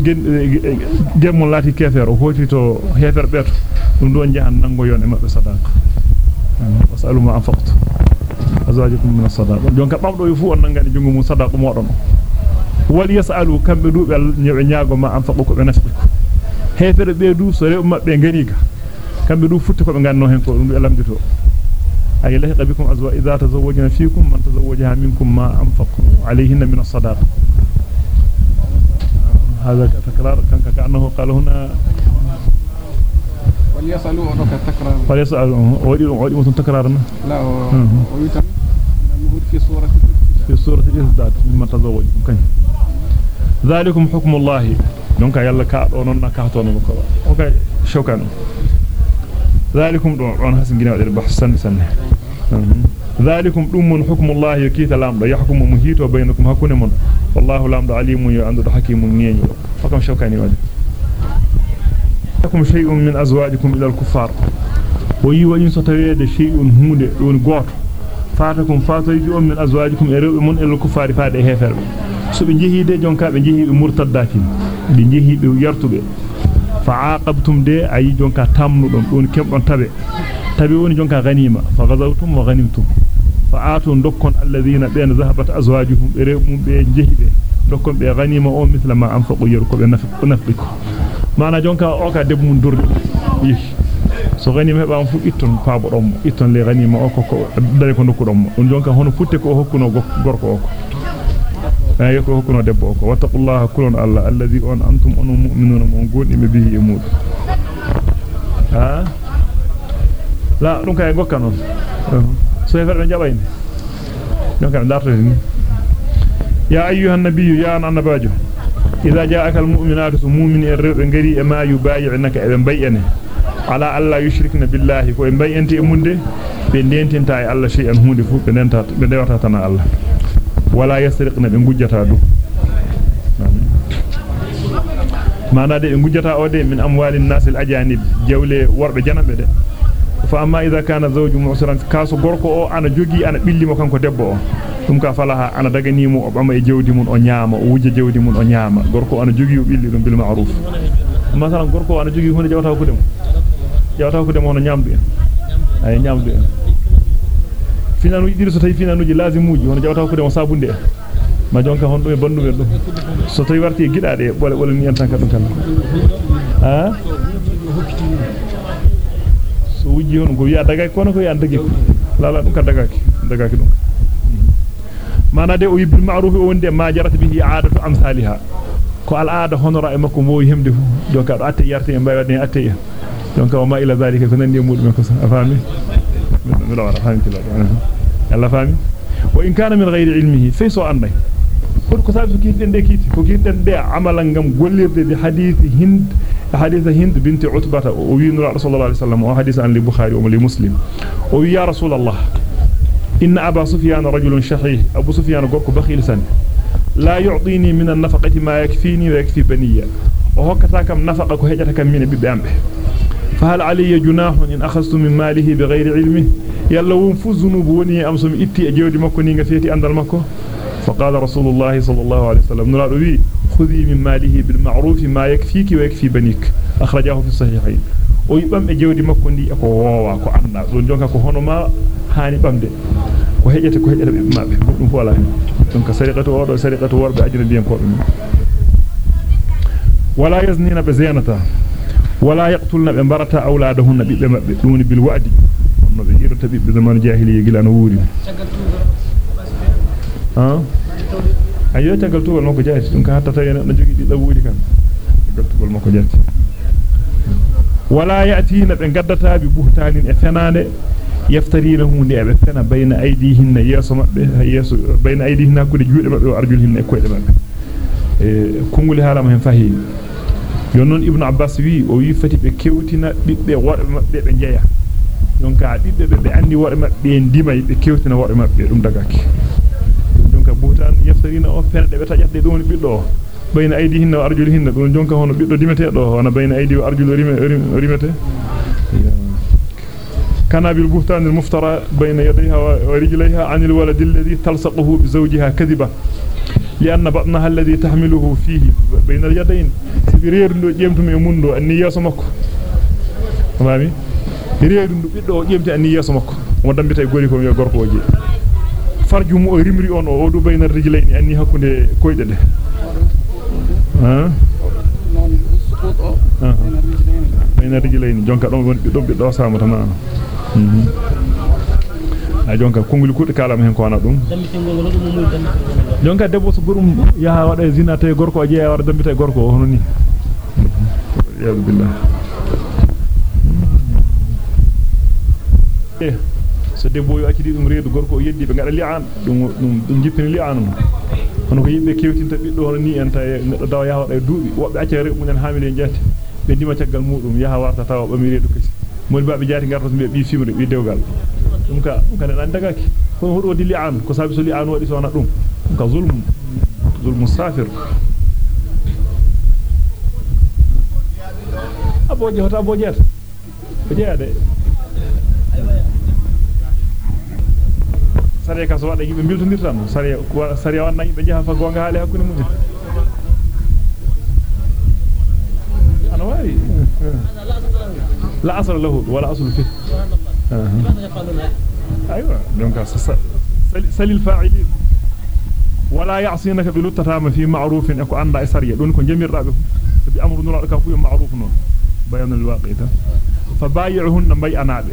gemmon lati kefer o hoti to hefer beeto dum do jahan nango yon e mabbe sadaqa wasalu ma anfaqtu azwajukum min as-sadaqa jonka bamdo yu fu on nangani jungo mum sadaqa modon wal yasalu kambe dubbe nyebe nyaago ma anfaqu ko be nasbi ko hefere beedu so rew mabbe ngariga kambe du futti ko be ganno hen ko dum lamdito ay lahiqa bikum azwa idha tazawwajna fikum man tazawwajaha minkum ma anfaqu alayhinna min as-sadaqa هذا تكرار كان كأنه قال هنا وليسألوا عنك تكرار. وليسألوا ودي ودي متن تكرارنا لا ويتم المهود في سورة في سورة الإزداد مما تزوج. كان ذلكم حكم الله. دونك يلا كا دونون كاتو نكو أوكي شكرا. ذلكم دون حسن جنا البحث سن سن ذلكم دم حكم الله يكيت لامدو يحكم مهيتو بينكم حكم من. والله لامدو عليم يعندو حكيم نينيو فكم شوكاني ودي لكم شيء من أزواجكم إلى الكفار. وي وين ستويد شيء هونde دون غوto fatakum fatoyji on min azwajikum e rewbe mun el kufari faade heferbe so be jehide jonka be jehibe murtaddatin be don kembon tabe tabe woni jonka ganima fa ghazawtum wa ghanimtum fa atu dokkon alladhina ben zahabat azwajuhum be rewmum be jehibe dokkon be ganima o misla ma anfaqu yarko be nafiq nafiko mana jonka o ka debbu mun durdi yi so ganima heba fu itton paabo dom itton le ganima o ko ko dare ko nokku dom on jonka hono futte ko hokkuno gorko o ko فايكره كنا دبوك واتقوا الله كل الله. الذي أن أنتم أنهم مؤمنون. مؤمنون إما به يموت. ها؟ لا نوكا يقوكا نوكا سيفر من جابين نوكا من دارت يا أيها النبي يا أنا نباجه إذا جاءك المؤمنات مؤمن الرغري ما يبايعنك إذا بيئنه ala alla yushrikna billahi ko en bay enti e munde be dentinta e alla shay an hunde fu be dentata be dewata tan alla nasil ajanib jawle worbe janabe de fa amma idha kana zawju mu'siran kaso gorko o ana jogi ana billimo kanko debbo o dum ka falaha ana daganimo o bama e jawdi mun o nyaama o wujja jawdi mun o nyaama gorko ana jogi o billi dum bil ma'ruf masalan gorko ana jogi hunde jawata ko dem jawata ko dem hono nyamdu en ay nyamdu en finanuji diri so tawi finanuji lazimuji hono jawata ko dem sabunde en ma jonka hon dum e bandume dum so tawi warti gidaade bole bole ni en tan kadum tan ha so wujji hon go wi'a daga kono ko wi'a dagi lala dum ka dagaki dagaki dum mana de o yibil ma'ruf o wonde ma jarat bihi aadatu amsalha ko al aada honora e makko mo hemde fu jonka do atte yarte en bay wadde atte jonka o ma ila zalika ko nandi mudum ko sa afami وإن كان من غير علمه سيسو أنبي كل كثابت كي تندكيتي كي تندي عملا غم قولي دي حديث هند حديث هند بنت عطبة وين رسول الله عليه وسلم وحديث عن لبخاري ومن لمسلم ويا رسول الله إن أبا سفيان رجل شحيح أبو سفيان قوك بخيل سن. لا يعطيني من النفقة ما يكفيني ويكفي بنيا وهو كتاكم نفقك وهجتكم من ببي فهل علي جناح إن أخذت من ماله بغير علمه؟ يلا ونفو ذنوب وني أمسم إتي أجودي مكو نيغا فيتي أندل مكو. فقال رسول الله صلى الله عليه وسلم نرى وي خذي من ماله بالمعروف ما يكفيك ويكفي بنيك. أخرجاه في الصحيحين. o yibam e jewdi makko ndi ko wowa ko anda don jonka ko hono ma hani bamde ko hejete ko hejete be mabbe dum wala donc sariqatu o do sariqatu worbe ajina biyan ko ولا يقتلن بمرته أولادهن بدون بالوعد. ما بيرت بي بزمان جاهلي يجلان ووري ها؟ أيوه تقلتوا لو كجاهز دونك حتى تاينا نجي دي داوري كان. تقلتوا لو كجاهز ولا ياتينا بغدتا ببهتان افنان يفترينه نيب نعم فنا بين أيديهن. يسو يسو بين أيديهن كودي جودي مابو أرجلهن كودي مابو إيه، كونغلي حالا مهم فهيم. Jonnon ibnu abbas wi o wi fati be kewtina bibbe worbe mabbe be jeya donka bibbe be be andi worbe mabbe ndimay be kewtina worbe mabbe dum dagaki donka buhtan yaftarina o fenade be tajjade don biddo bayna aydihinna wa arjulihinna don jonka hono biddo dimete do hono bayna aydi wa arjul rimete كان بالبهتان المفترى بين يديها ورجليها عن الولد الذي تلصقه بزوجها كذبا لأن بطنها الذي تحمله فيه بين اليدين. سبرير دو جيمتم يمندو أني ياسمكو فهمي رير دو بيدو جيمت أني ياسمكو ودم بتاي غوري كوم يا غوركو وجي. فرجو مو ريمري اون أو دو بين الرجلين أني هكونde كويده ها؟ بين الرجلين. جونكا دون dum biddo samata na jonka kongul kudde kala hen ko wana dum jonka debbo so burum yaha wada zina tay gorko jeeya wada dambita gorko hono ni ya billah eh so debbo yo accidi dum reedu gorko yeddi be ngada li'an dum dum dum jippini li'an no hono ko yimbe kewtinta biddo hono ni en tay neddo dawa yaha wada duubi wobbe accere munen hamile jatti be dima taggal mudum yaha warta tawa bami reedu kasi mol baabe jaati garto be bi fimre bi dewgal dum ka dum ka nan dagaki ko hodo dilli an ko sabi so li an wadi sona dum ka zulm zulm safir aboje hota aboje be jeade sare ka so wada yimbe biltondirtan sare sare wanna yimbe jaha fa gonga haale hakkunde mum ana wari لا أصل له أيوة الفاعلين. ولا يعصينك بلطتام في معروف أكو عند إسرية. دونك جميل رابط بأمر نور لك فيه معروف نور بيان الواقع فبايعهن بي أنابي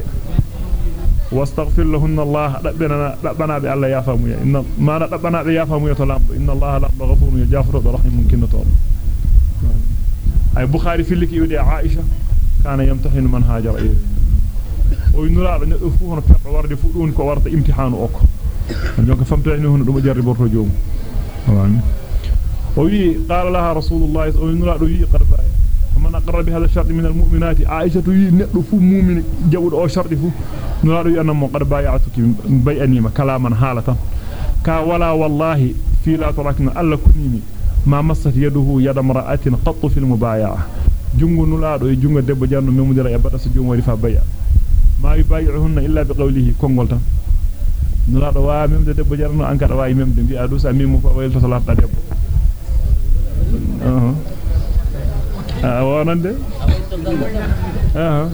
واستغفر لهن الله. ربنا ربنا بالله يفهم إن ما ربنا يفهم يتلام إن الله لا غفور يجافر رحيم ممكن طول أي بخاري في لك يودي عائشة كان يمتحن من هاجر إليه وينرى أن يفوهن فرق ورد فؤون كورت امتحان أوك. جونك فامتحنهن دم جرب الرجوم. وي قال لها رسول الله وينرى وي قربا فمن أقر بهذا الشرط من المؤمنات عائشة وي نقف مؤمن جود أو شرط فو. نرى أن من قد بايعتك بيئني كلاما حالة. كا ولا والله في لا تركنا ألا كنيني. ما مست يده يد امرأة قط في e jungo debbo janno memudira e bada so joom wari fa baya ma yubayi'uhunna illa bi qawlihi kongol tan nulaado wa memde debbo jarno an kada wayi memde bi adu sa memu fa wayl to salata debbo uh ah wonande ah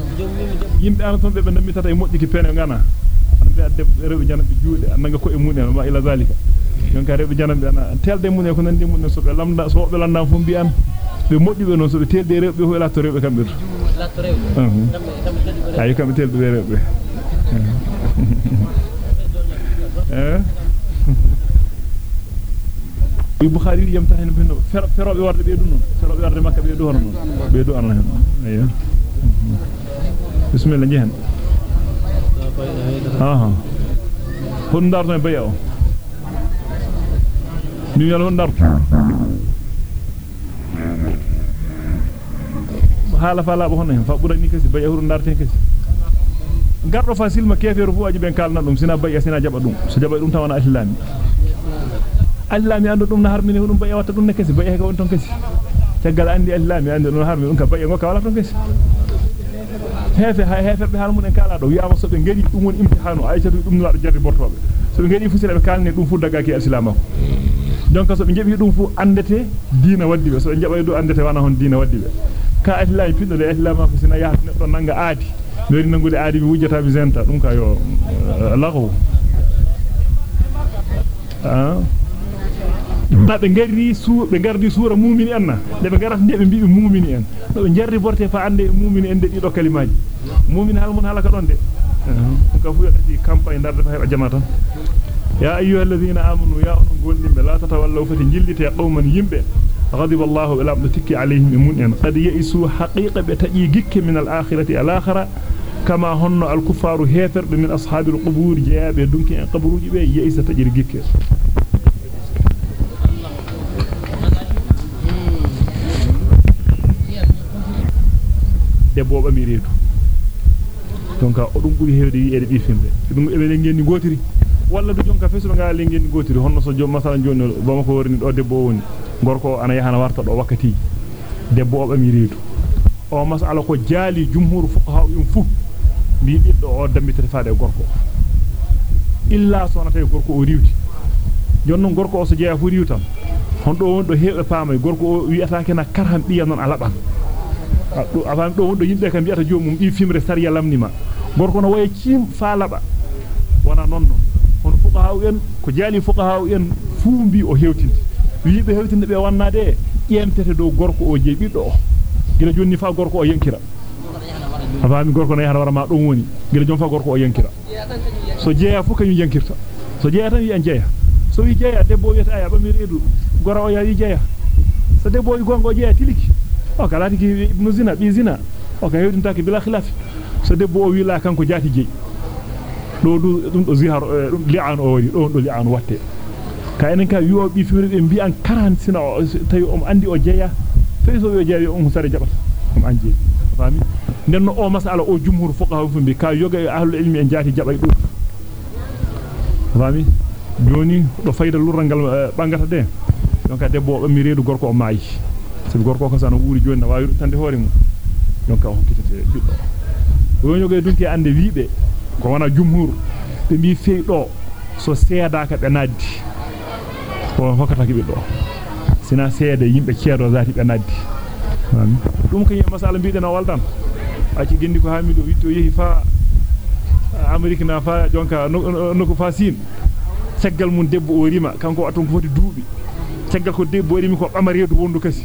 yimbe an ton be be namitata e moddiki pene ngana be debbo rewbe janbe juude an nga ko e munen ma ila zalika donc rewbe janbe an telde munen ko nandi munen so be lamda so be landa fu bi an be moddibe non so be telde rewbe ho la to rewbe kambe la to rewbe ay kambe telde rewbe eh bi bukhari yamtahin bin ferobe warde be dun non ferobe warde makka be do non be do an hen ayya bismillah jehen aha hon darno bayaw ni yalo ndarto hala fala bo hono fa burani kasi bay huru ndarte kasi gardo fa silma kefeero fu aji ben kalna dum sina bay sina jaba dum so jaba dum tawana islami islami ando dum na harmini dum bay wata dum ne kasi bay ko on ton kasi tagal andi islami andi dum harmi dum ka bay ngoka wala ton kasi hefe hefe be halmun en kala do wi'ama so be ngari dum woni imtihanu aisha dum la do jarri bortobe so be ngari fu sila be kalne dum fu daga ki islam ko donc so be jebi dum fu andete diina waddi be so be jabay do andete wana hon diina waddi be ka islami pindo le islama ko sina yaha neddo nanga aadi meri nangude aadi mi wujjata mi zenta dum ka yo lago ah be garri su be gardi sura mu'mini anna de be garat de be bi mu'mini en do be jarri borte fa ande mu'mini en de dido kalimaaji mu'mini hal mun halaka don de ka fu yati campagne darde fa heba jamaatan ya ayyuhalladhina amanu ya on gondimbe la tatawallaw fati jillite qauman yimbe غضب الله إلى أبنتك عليهم من قد يئسوا حقيقة بتأيي جك من الآخرة الآخرة كما هن الكفار هيثر من أصحاب القبور جاء دونك أن قبروا جبه يئس تجري جك debbo bami reedu donc o dum buri hewde yi ede bi fimbe dum ebe le ngenni gotiri walla du jonka fesu nga le ngenni gotiri honno so jom masala joni bama ko worni do debbo woni gorko ana yahana warta do wakati debbo o bami reedu o masala ko jaali jumhur fuqaha yum fu bi biddo o dambitere faade gorko illa sonata gorko o riwti jonnon gorko o so jeya fu riwtam hon do won do heebe paamay gorko o wi'ata kena karham biya non alaban afam do do yimbe kam bi'ata joomum bi fimre sariya lamnima gorko no waye cim faalaba wana non non hon fuqaha en ko jaali fuqaha en fu mbi o hewtinde wiibe hewtinde be wannade ƴemtete dow gorko o je biddo o gila jonni fa gorko o yankira afami gorko no yahana wara ma don woni gila jon fa gorko o yankira so jeya fu kanyum yankirta so jeya tan wi en jeya so wi jeya debbo wiyata aya ba mi reedu gora o ya wi jeya so debbo wi gongo jeya tiliki o kala tiki ibnu zina bi zina o ka hewtintaki bila khilaf so debbo o wi la kanko jati jeyi do dum do zihar dum li'an o wari do do li'an watte ka enen ka wi'o bi fiwre be mbi an karan sina tawi o andi o jeya tawi so wi o jeya on sare jabata on anje fami nenno o masala o jumhur fuqaha fu mbi ka yoga e ahlul ilmi en jati jabay dum fami joni do fayda lurangal bangata de donc debbo o mi reedu gorko o maayi sabi gorko ko sano wuri joni na wawi tande hoore mum donc o hokkitete o ge dunki ande wiibe ko wana jumhur be mbi fey do so seedaka be naddi ko hokkata ki biddo sina seeda yimbe ceedo zati be naddi dum yema masala biide na waldan aci gendi ko hamido witto yehi fa amerika na fa jonka no ko fa sin. Ceggal mun debbo o rima kanko aton ko foti duubi ceggal ko debbo rimi ko bamareedu wondu kasi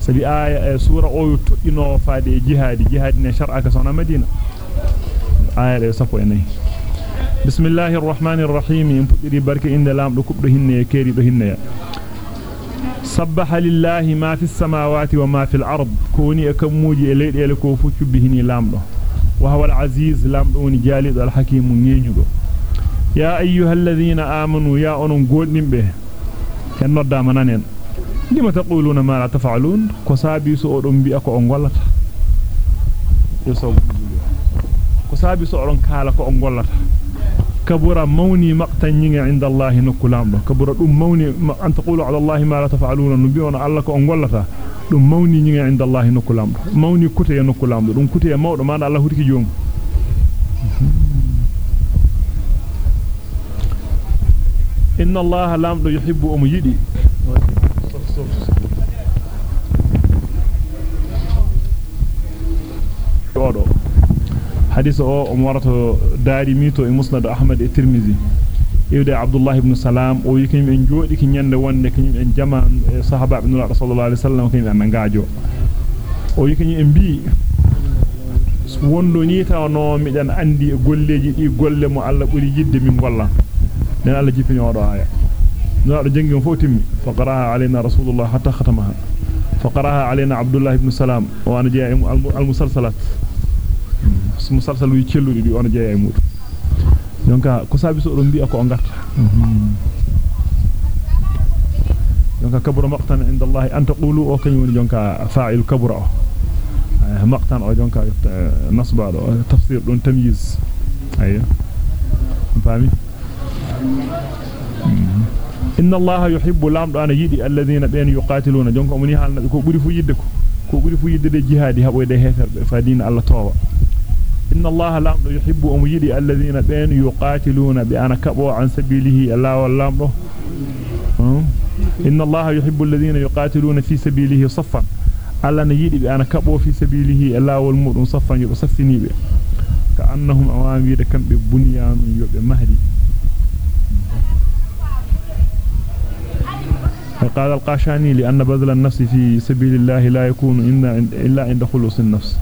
sabi aya sura o tuddino faade jihadi jihadi ne shar'a ka sona madina aya de safo enay bismillahir rahmanir rahim en puddiri barke inde lamdo kubdo hinne keri do hinne sabbaha lillahi ma fis samawati wa ma fil ard koni e kamuji e leedele ko fu cubbi hini lamdo wa huwa al aziz lamdo woni jalido al hakim ngeñudo ya ayyuhalladhina amanu ya onon goddimbe en noddama nanen لما تقولون ما لا تفعلون؟ كسابي سؤرون بيأك أنغلت كسابي سؤرون كالك أنغلت كبر موني مقتنين عند الله نكلام كبر موني أن تقولوا على الله ما لا تفعلون. نبيون على لك أنغلت موني عند الله نكلام موني كتية نكلام كتية موت ما الله تكي يوم إن الله لامد يحب أم يدي. Hadith o o warato daari mito e musnad ahmad e tirmizi iwde abdullah ibn salam o yikim en jodi ki nyande wonde ki en jama sahaba ibn rasulullah sallallahu alaihi wasallam ki en ngaajo o yikim en bi wondo ni tawno midan andi e golleji di golle mo alla buri yidde min golla den alla jipino do aya no do jengi fo timmi fa qara'a alaina rasulullah hatta khatamaha fa qara'a alaina abdullah ibn salam wa ana jaa al musalsalat musalsal wi celludi di on jaa e mudu donc ko sabi so do mbi ko ngarta donc kabura maqtan inda allah an taqulu o kany woni jonka fa'il kabura maqtan o jonka nasba do tafsir don tamyiz ayya fami inna allaha yuhibbu lamdo ana yidi alladhina ben yuqatiluna jonka muni halna ko buri fu yidde ko ko buri fu yidde de jihadi haboyde heferbe fa dina allah towa إن الله لا يحب أم يدي الذين بين يقاتلون بأنا كبوا عن سبيله. الله والله. إن الله يحب الذين يقاتلون في سبيله صفا. ألا نيدي بأنا كبوا في سبيله. الله والمؤمن صفا يصفني به. كأنهم أوامر كم ببنيان يبقى مهدي. قال القاشاني لأن بذل النفس في سبيل الله لا يكون إلا عند خلص النفس.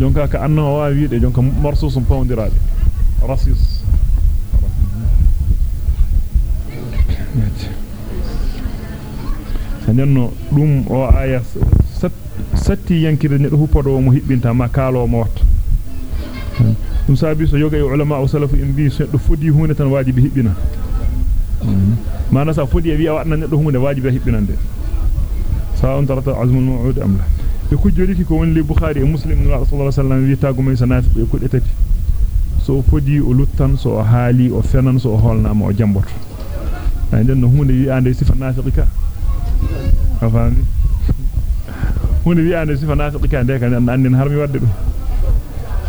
Jonka ka anno wa wiide jonka marsusum pawndiraade rasis sanenno dum o aya satti yankire neddo hupodo mo hibbinta ma kaalo mo watta dum sabi so yoga e ulama o salafu en bi so do fodi hunde tan wajibi hibbina mana sa fodi e wi wadna neddo hunde wajibi hibbinande sa on tarata azmul maw'ud am e rasulullah sallallahu alaihi wasallam wi sanati be kudde tati so fodi o luttan so o haali o fenan so o holnama o jamboto ay den no hunde wi ande sifa nafiqika afami hunde wi ande sifa nafiqika de kan anden harmi wadde dum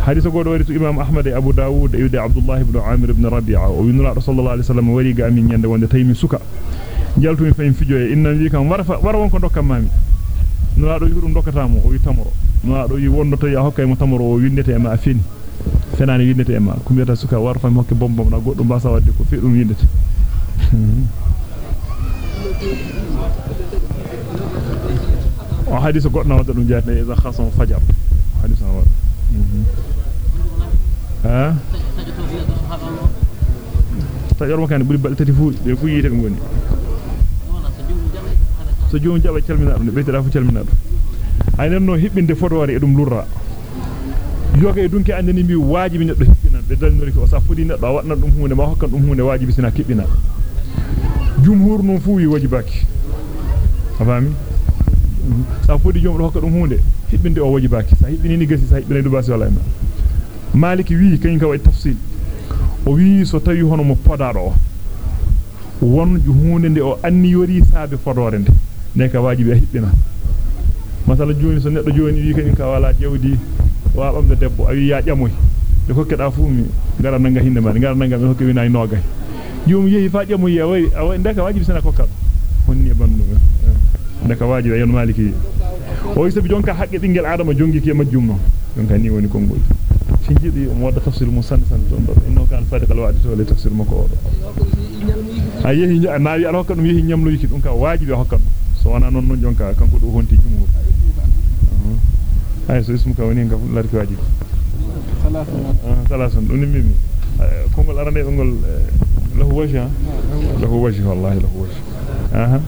hadith godo wari to imam ahmad e abu daud e abdullah ibn amir ibn rabi'a o wi nura sallallahu alaihi wasallam wari ga min nyande wonde taymi suka jaltumi fayim fijoye inna wi kam wara wara won ko dokkam mami no do yuru dokata mo o wi tamoro no do yi wondo to ya hokkay mo tamoro o windete ma fini fenani windete ma ko biata suka war fam hokke bombom na goddo mbasa wadde ko fi dum windete o hadith goddo wadda dum jaatne iza khasam fajar hadith wa ha tajar mo kan buri baltati fu be fu yite ngoni so joom jaba calmina dum beetira fu calmina dum ay nenno hibbinde fodore e dum lurra yoga e dunki andani mi wajibi neddo hibbinan be dalnori ko sa fudi neddo wadna dum hunde ma hokkan dum hunde wajibi sina kibbina jumhur non fu wi wajibaki afami sa fudi jom do hokka dum hunde hibbinde o wajibaki sa hibbini ni gasi sa hibbine du basi wala ma maliki wi kany ka way tafsil o wi so tawi hono mo podado won hunde nde o anni yori saabe fodore nde ne ka wajibi a hibbina masala joni so neddo joni wi kany ka wala jewdi wa bamde debbo awi ya jamoy de hokkeda fu mi ngara nanga hinde ma ngara nanga mi hokki winay nogay jom yehi fa jamoy ya way away ndeka wajibi sana kokkado honni e bandu ndeka wajibi yon maliki o isabi jonka haqqe bingel adama jongi ke majjum non jonka ni woni kongol fi jidi mo wadda tafsir musannisan don do inno kan sadiq al wa'di to le tafsir mako o ay yehi naawi al hokkadum yehi nyamlo yiki dum ka wajibi hokkadum so wana non non jonka kanko do honti jumhur ay so ismu ka woni ngam larki wajibi salasun dum mimi kongol arande ngol lahu wajha lahu wajha wallahi lahu wajha aha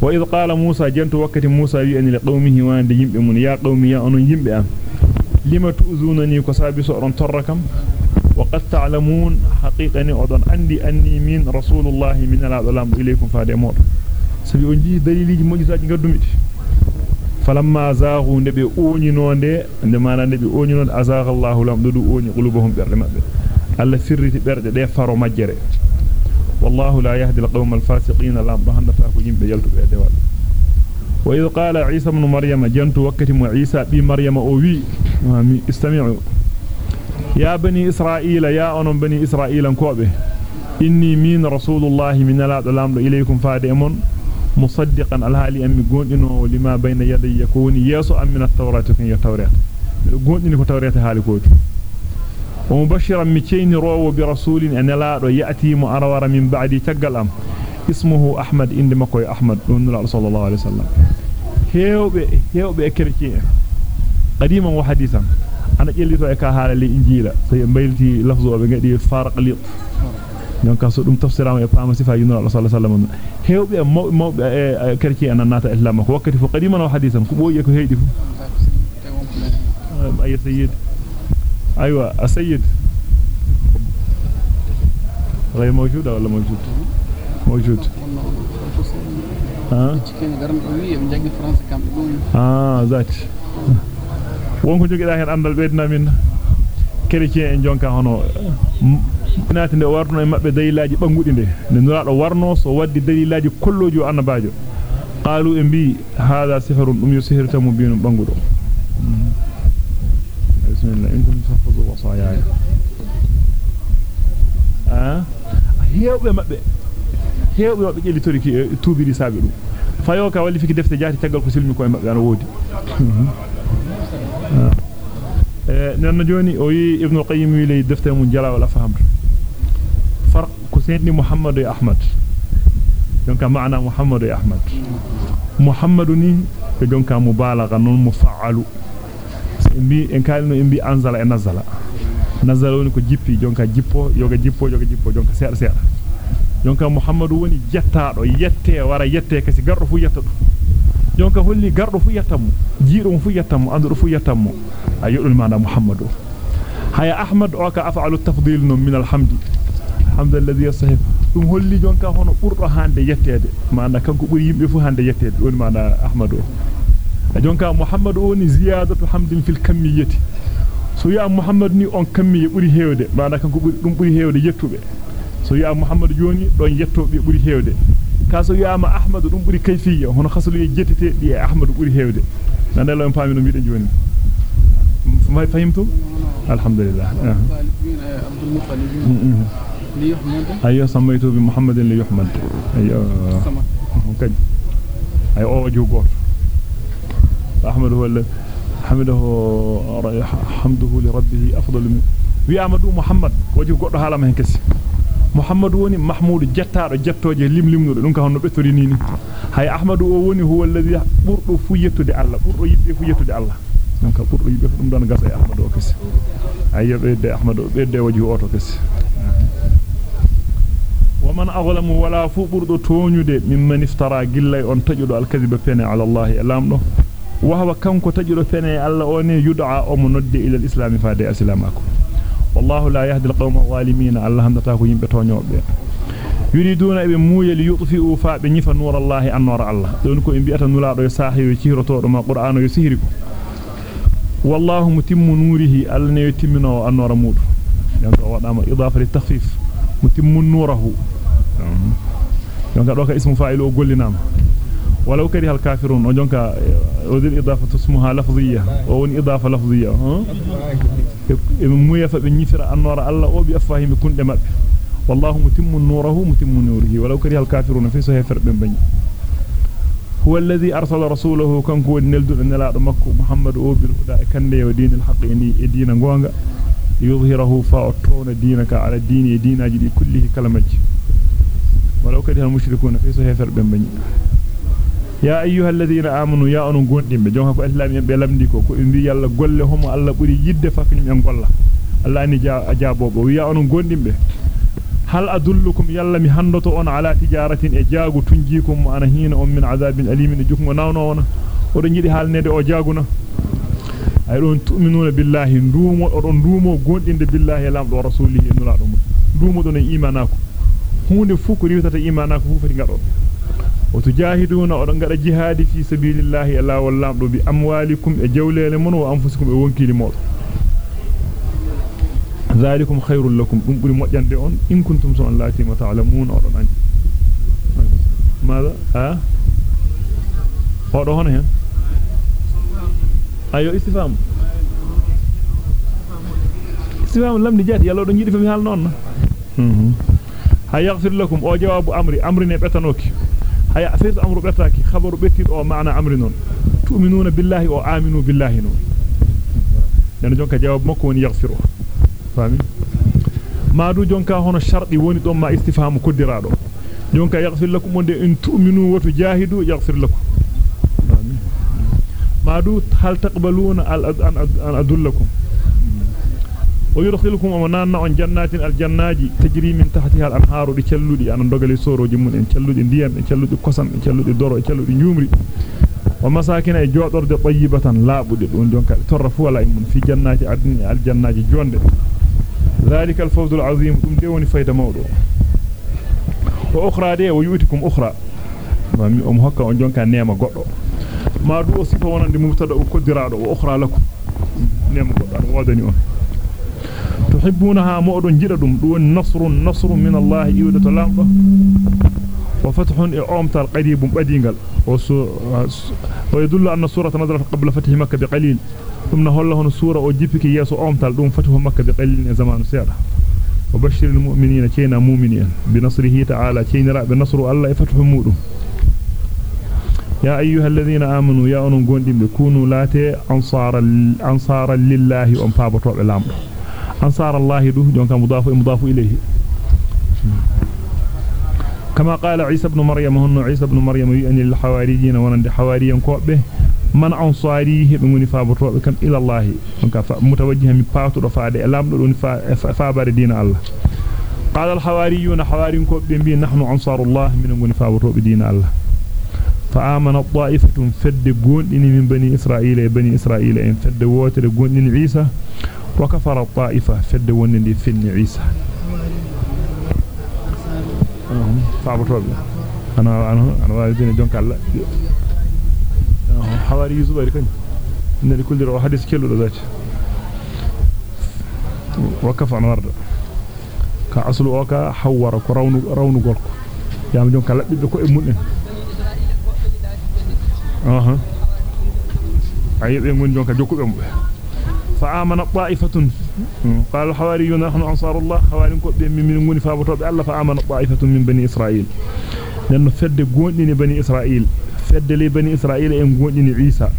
وإذ قال موسى جنت وقت موسى يأني لقومه وان يمبئ من يا قومي يا أنو يمبئ لما تؤذونني كسابي سؤرا تركم وقد تعلمون حقيقة أدن أندي أني من رسول الله من العالم إليكم فادي أمور. سبي أنجي دليلي مجزاج قدمت فلما زاغوا نبي أوني نوندي عندما نبي أوني نوند أزاغ الله لهم دودو أوني قلوبهم برلما الله فرتي برد دي فارو مجري. والله لا يهدي القوم الفاسقين لام بهنتا كو يمبه يلتو be dewal wa idh qala isa ibn maryam jantu wakati mu isa يا بني إسرائيل يا أنم بني إسرائيل كوبه إني من رسول الله من لا تلام إليكم فادئم مصدقا الهالي أمي. قون إنو لما بين يدي يكون. يسو أم من التوراة كن يتوريات قون إنكو توريات هالي كوت. ومبشرا مكين روو برسول أن لا يأتي مؤرور من بعد تقل أم. اسمه أحمد. إن مقوي أحمد. من الله صلى الله عليه وسلم. هيو بأكريكي قديما وحديثا. E ana jellito e ka haala li injila so mbaylti lafzu be ngadi farq li donc so dum tafsirama e paama sifa yunus sallallahu alaihi wasallam hewbe mawbe e chrétien ana nata islam ko wakati fu qadiman wa hadithan ko boye ko heydi fu ay sayyid aywa asayid غير موجودة ولا موجود موجود ها آه ذات wonko jogida hen andal beedna min chrétien en jonka hono naati nde warno e mabbe dalilaji bangudi nde ne nuraado warno so waddi dalilaji kollojo annabaajo qalu e bi hada sihrun dum yo sihirta mu biinu bangudo bismillah in kuntum tahfazu wasaya ah hewbe mabbe hewbe mabbe jeli toriki tuubiri saabe dum fayo ka walli fiki defte jaati tagal ko silmi ko e mabbe ana wodi نانا جوني أوي ابن القيم لي دفتر من جلا ولا فهم. فرق كسيدني محمد يا أحمد. دونك معنى محمد يا أحمد. محمد ني دونك مبالغه نون مفعل امبي إن كالنو امبي أنزل إن نزل. نزل وني كو جيبي دونك جيبو يوغا جيبو يوغا جيبو دونك سير سير. دونك محمد وني جتاادو يته ورا يته كسي gardo fu yetta jonka holli gardo fu yattammo jiido fu yattammo andu fu yattammo ayudul maana muhammadu haya ahmad o ka af'alu tafdil no min alhamdi hamd alladhi yasahib dum holli jonka hono burdo hande yettede maana kanko buri yimbe fu hande yettede don maana ahmadu jonka muhammadu woni ziyadatu hamdin fil kamiyati so ya muhammad ni on kammiye buri heewde maana kanko buri dum buri heewde yettube so ya muhammad joni don yettobe buri heewde kaso yama ahmadu dum buri kayfiya. Hono khaslu jettete di ahmadu buri heewde. Nandelo en paami no biide joni ما فهمتم الحمد لله عبد المطلب ليحمد أيوه سميته بمحمد ليحمد أيوه كج اي أو وجه غور احمد هو اللي حمده حمده لربه افضل من ويامد محمد وجه غور حالما هن كسي محمد وني محمود ka honno betori ni ni hay ahmadu o woni huwa alladhi burdo fu yettude alla burdo yibbe fu yettude alla donc burdo yibbe fu dum don gasa e ahmadu o kesi ayyo bedde ahmadu bedde waji oto kesi waman aghlamu wala fu burdo tonyude mimman iftara gillay on tajudo alkaziba pene ala allah lamdo wa huwa kanko tajudo pene alla one yud'a o mo nodde ila alislam faade والله لا يهدي القوم الظالمين. الله هم تاكو يمبي تونيوبه يريدون إبي مويل يطفئوا فاب نيف نور الله أن نور الله. دونكو امبي أتا نولا دو ساهي وشيرتو دو ما قرآن يسهريكو والله متم نوره. الله يتمنو أن نور مود دونك وداما إضافة للتخفيف. متم نوره. دونك دوك اسم فاعل أو غولينام ولو كره الكافرون وجونك وذي الإضافة اسمها لفظية وون إضافة لفظية مويا فبنيفر النور الله أو بأفاهم كن دمب والله متم نوره متم نوره ولو كره الكافرون في صحيح فرق بني. هو الذي أرسل رسوله كان كو نلد أن لا مكو محمد أو بالهدى كان ودين الحق يعني دين غونغا يظهره فأطون دينك على الدين دين جدي كله كلمة. ولو كره المشركون في صحيح فرق بني. يا أيها الذين آمنوا يا أنو غونديم جونها كو اسلام يبه لامدي كو كو اندي يالا golle homo alla buri yidde fakni en golla alla ni jaabobo ya أنو غونديم هل أدلكم يلا mi handoto on ala tijaratin e jaagu tunjikum ana hina on min azabin alimin jukmo nawno wona odo jidi halnede o jaaguna ay don tu'minuna billahi ndumo odon ndumo gondinde billahi lamdo rasulihi nulado mum ndumo don e imanako hunde fu ko riwtata imanako fu fati ngado وتجاهدون أو نقرأ جهاد في سبيل الله إلا واللام دو بأموالكم جولي لمن وأنفسكم ونكي لموت ذلكم خير لكم. أمبر مؤجان دعون إن كنتم سؤال الله ما تعلمون أو نعني ماذا؟ ها؟ فأرهون هنا أيو استفهام. استفهام لم نجات. يلا نجد في مهال نون. هيغفر لكم. أو جواب أمري. أمري نبعتنوكي lakum o jawabu amri amri ne betanoki haya afir amru betaki khabaru betti o maana amri non tu'minuna billahi o aminu billahi non dan jonka jawab makko woni yaghfiru fami maadu jonka hono shardi woni don ma istifhamu koddirado jonka yaghfir lakum wonde in tu'minu wa ويدخلكم jannatin aljannaji tajri min tahtiha al-anharu di celludi an dogali soroji mun en celludi ndiyam en celludi kosam en celludi doro en celludi nyumri wa masakin ay jodorde tayyibatan laabude don jonka torra fu wala mun fi jannati adni aljannaji jonde ذلك الفوز العظيم fayda mawdo wa ukhra de wa yutikum ukhra mami um hokka on jonka neema goddo ma du o sifa wonande mubtada o goddo an wodani on تحبونها مؤذن جردم دون نصر نصر من الله يود تلامض وفتح أمت القريب بديغل ويدل أن سورة نظرة قبل فتح مكة بقليل ثم نهله سورة وجبك ياسو أمت دون فتح مكة بقليل زمان سيارة وبشر المؤمنين كينا مؤمنين بنصره تعالى كينا رأى بنصر الله يفتح موده يا أيها الذين آمنوا يا أنهم قوندين بكونوا لاتي أنصارا لله وأنفابطوا بالأمر أنصار الله دو جونك مضاف مضاف إليه. كما قال عيسى بن مريم هن عيسى بن مريم يؤني للحواريين ونند حواريين كوبه من أنصاريه بمن فابطوا كم إلى الله. دونك متوجه من باتو فاده لامدو دون فابار دين الله. قال الحواريون حواريين كوبه بي نحن أنصار الله من من فابطوا بدين الله. فآمن الطائفة فد غوندين من بني إسرائيل بني إسرائيل إن فد ووتر غوندين عيسى وكفر الطائفة فد ونندي فن عيسى. فابطوا أنا أنا أنا وايدين جونك الله حواري زبير كان إن لكل رو حديث كله ذات وكف عن ورد كأصل أوكا حور كرون رون قولك يا مجون كلا بيبكو إمون أها. عيب إمون جون كجوكو إمون فآمن الطائفة قال الحواريون نحن أنصار الله حوارين كو من من من فابطوا بالله فآمن الطائفة من بني إسرائيل لأنه فد قوندين بني إسرائيل israila en gondini isa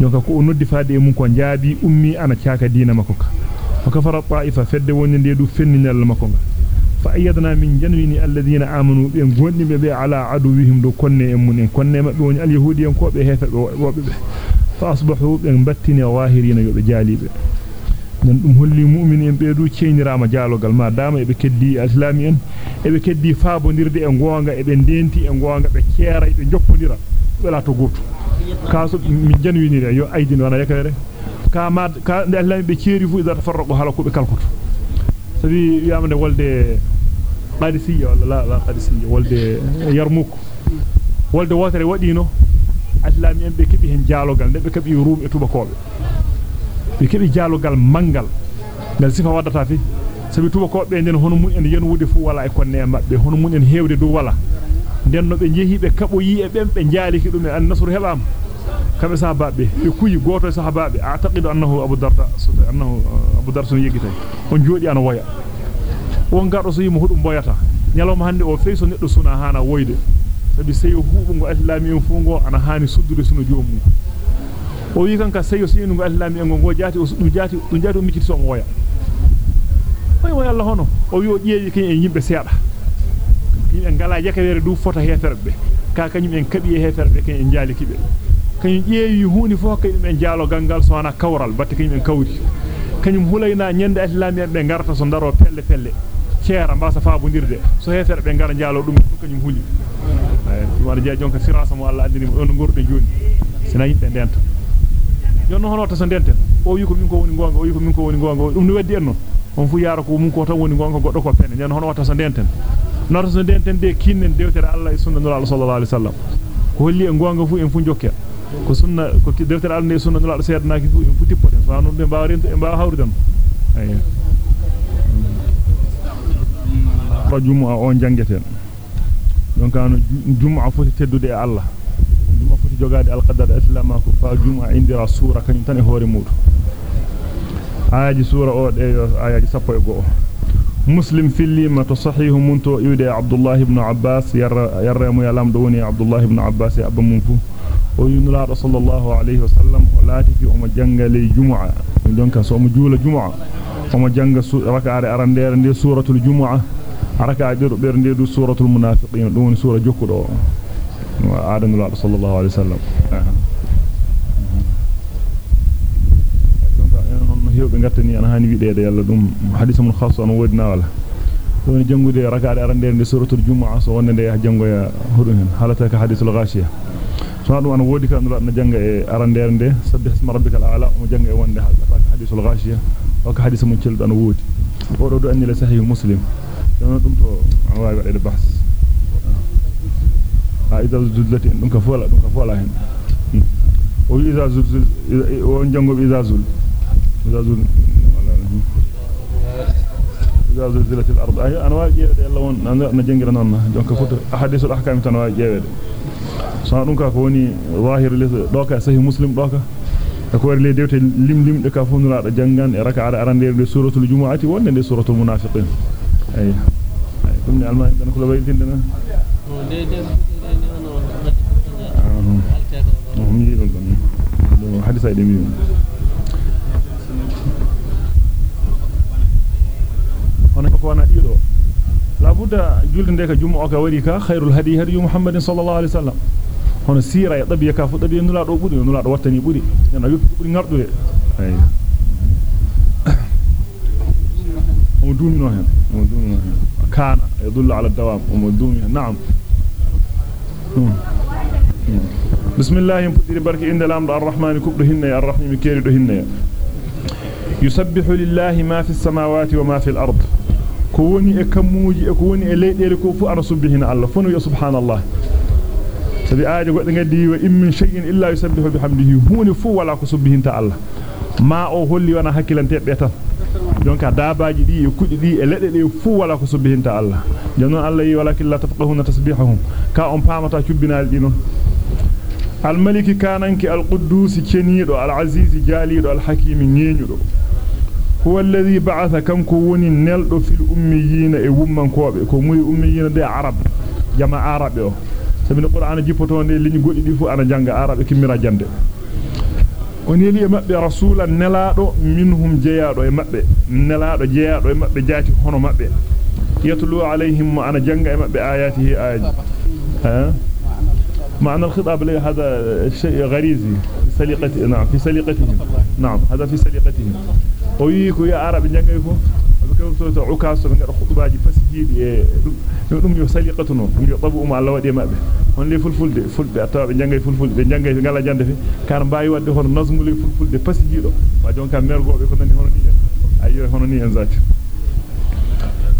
jonka ko noddi faade mun ko jaabi ummi ana caaka diina makko ka fa kafara ta'ifa fedde wonni de du fenninal makko nga fa ayyadna min janwini alladhina amanu be gondi be ala aduwihim do konne en mun en en be du ceenirama jalogal ma dama e be keddi islami en e be keddi faabondirde e gonga e be denti e gonga be ceera e be joppondira wala to goto kaso mi janwini yo aydin wana yakere ka ma ka de islami be ceeri fu da tafarraqu hala ko be kalkoto sabi yamande wolde qadisiyya wala la la qadisiyya wolde yarmuk wolde wotere wadino islami en be kebi hen jalogal de be kebi ruum e tubakobe be kebi jalogal mangal ngal sifa waddata fi sabi tuba ko be den hono mun en yen wude fu wala e konne mabbe hono mun en hewde do wala den no be jehi be kaboyi e ben be jaaliki dum an nasru hebam kambe sahababe be kuyi goto e sahababe a'taqidu annahu abu darda annahu abu darda sun yegitay on jodi ana waya won gardo so yimo hudum boyata nyaloma hande o feyso neddo suna hana woyde sabi seyo huubungo islami en fu ngo ana hani suddude sunu joomu o wi kanka seyo sinu ngo islami en ngo jaati o dum jaati dum jaati o mikiti so ngoya way way Allah hono o wi o jeeji ken en yimbe seeda yimbe ngala yakawere du fota heferbe ka kanyum en kabi heferbe ken en jaali kibe kanyum jeewi huuni fo kanyum en jaalo gangal so wana kawral batte kanyum en kawri kanyum hulayna nyande islami en be garata so daro pelle pelle ceera mbasa faabundirde so heferbe ngara jaalo dum kanyum huli jaa jonka firasa mo Allah andini on ngorde joni sina yimbe ndenta jonno hono to so ndenten o wi ko min ko woni gonga o wi ko min ko woni gonga dum no weddi en non on fu yaara ko mun ko tan woni gonga goddo ko penne nen hono wata so ndenten noto so ndenten de kinnen dewtere Allah e sunna nura sallallahu alaihi wasallam ko holli e gonga fu en fu jokke ko sunna ko dewtere Allah e sunna nura seednaaki fu en fu tippoden so non be mbawrento e mbaw hawridan ayya rajuma on jangeten donc an jumu'a foti teddude e Allah. Jumu'a foti jogade alqadar islamako fa jumu'a indira sura kanyum tan e hoore mudu ayaji sura o de ayaji sappo e go. مسلم في اللي ما تصحيه منتو يودي عبد الله بن عباس يرى يرى مو يلام دوني عبد الله بن عباس يا ابا منفو وينلا صلى الله عليه وسلم ولاتي في ام جنغلي جمعه دونك سو ام جولا جمعه ام جنغ ركعه ارندير دي سوره الجمعه ركعه دير بير دي سوره المنافقين دون سوره جوكو وعادن الله صلى الله عليه وسلم hewbe gattani an hani wideede yalla dum hadisa mun khas on wodina wala don jangude rakaade arande de suratul jumaa so wonde de jangoya hudun hen halata ka hadisul ghashiya so dum an wodi kan na janga e arande de sabbih isma rabbikal a'la mo janga e wonde halata ka hadisul ghashiya o ka hadisa mun celdo an wodi o do do anni la sahih muslim to an waawi wadde bahs a idha zulzati dum ka fola dum ka fola hen o idha zulzil o jango idha zul إذا زل. إذا زلزلت الأرض. أي أنا واجي يلا ون أنا جنجر نونا جونك فوت أحاديث الأحكام تنواجي سألون كوني ظاهر دوكا سهي مسلم دوكا. أكوار لي ديوت لم لم دكا فون لا جنغان ركع على أرندير دي سورة الجمعة ولا دي سورة المنافقين. أي أي كم نعلم أن كل بيت عندنا حديث أيدي ميون hono ko wana dido la budda julde de ka jumu o ka wari ka khairul hadi hadi muhammadin sallallahu alaihi wasallam hono sira ya dabiya ka fu dabiya nula do budi nula do wattani budi en ayu budi ngardude ay o dumino hen دومينو هنا. كان يدل على الدوام. هم دومينو نعم. نعم. بسم الله يمطري بركة. إن الأمر الرحمن كبرهن يا الرحيم كيردهن يسبح لله ما في السماوات وما في الأرض. كوني إكموجي كوني ليدير كو فو ان سبحنا الله فن سبحان الله. تبي ادي غد غدي و من شيء إلا يسبح بحمده. هو فو ولا كسبحنت الله. ما أو هولي وأنا حكيلنت بيتا jonka daabaaji di e kudi di e ledde de fu wala ko subbihinta Allah. Jannon Allah yi walakin la tafqahuna tasbihahum. Ka on paamata cubbinaal di non الملك كاننك القدوس كنيدو العزيز جاليدو الحكيم نينيدو هو الذي بعث كنكو وني نلدو في الأميين اي ومنكوبه كو موي أميين دي عرب جمع عرب أو سبين القرآن جيبوتون دي لني قولي دي فو أنا جنگ عرب كميرا جند ونيلي مبه رسولا نلادو منهم جيادو اي مبه نلادو جيادو اي مبه جاتي هونو مبه يتلو عليهم أنا جنگ اي مبه آياته آيات ها معنى الخطاب لي هذا شيء غريزي في سليقته نعم في سليقتهم نعم هذا في سليقتهم o wi ko ya arabe jangay ko be ko so be e dum yo saliqatu no yo tabu um Allah wadi mabbe on le fulfulde fulbe atabe jangay fulfulde be jangay ngala jande fe kan bayi wadde hono nazmu le fulfulde pasihido wa jonka mergobe ko nani hono ni ayo hono ni en zati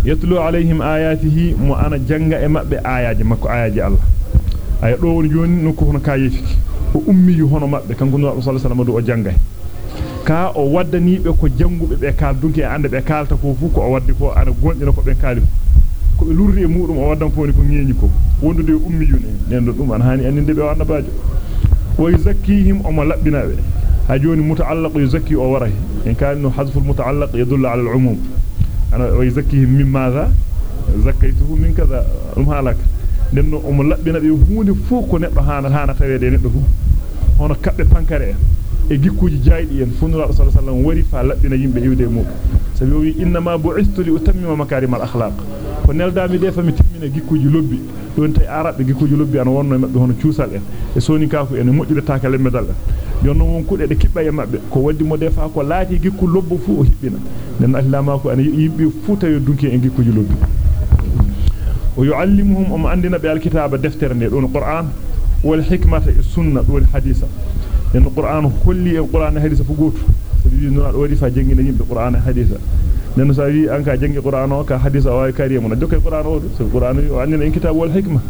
yatlu alaihim ayatihi mu ana janga e mabbe ayaji makko ayaji Allah ay do woni joni nokko hono kayefiki o ummi hono mabbe kanko no sallallahu alaihi wasallam do o jangay ka o waddanibe ko jangube be kaldunke ande be kalta ko fu ko o waddi ko ana gondina ko be kaali ko be lurri e mudum o waddan ko ni ko ngeñi ko wondude ummi yune den do dum an hani andinde be wanda baajo wa yuzakkihim o mo labbina be ha joni mutaallaq yuzakki o waray en kaano hazful mutaallaq yadullu ala al-umum ana wa yuzakkihim min madha zakkaytuhu min kaza um halaka den o mo labbina be hunde fu ko neddo hana hana tawede neddo fu hono kabbe pankare en e gikkuji jaaydi en funura sallallahu alaihi wasallam wari fa labbina yimbe iwde mu sabi wi inna ma bu'istu li utammima makarim al akhlaq ko neldami de fami timmina gikkuji lobbi don tay arabe gikkuji lobbi an wonno mabbe hono ciusal en e soni kafu en moddude takale medal jonno won kude de kibba e mabbe ko waddi mo defa ko laati gikku lobbo fu o hibbina den allama ko an yimbe fu tayo dunki en gikkuji lobbi o yuallimuhum um andina be alkitaba deftere ne don qur'an wal hikmata e sunna wal hadisa en qur'an holli e qur'an hadisa fu goto sabi no wadi fa jangina yimbe qur'an hadisa o ay kariya mun jokke qur'an o so qur'an o annina en kitab wal hikma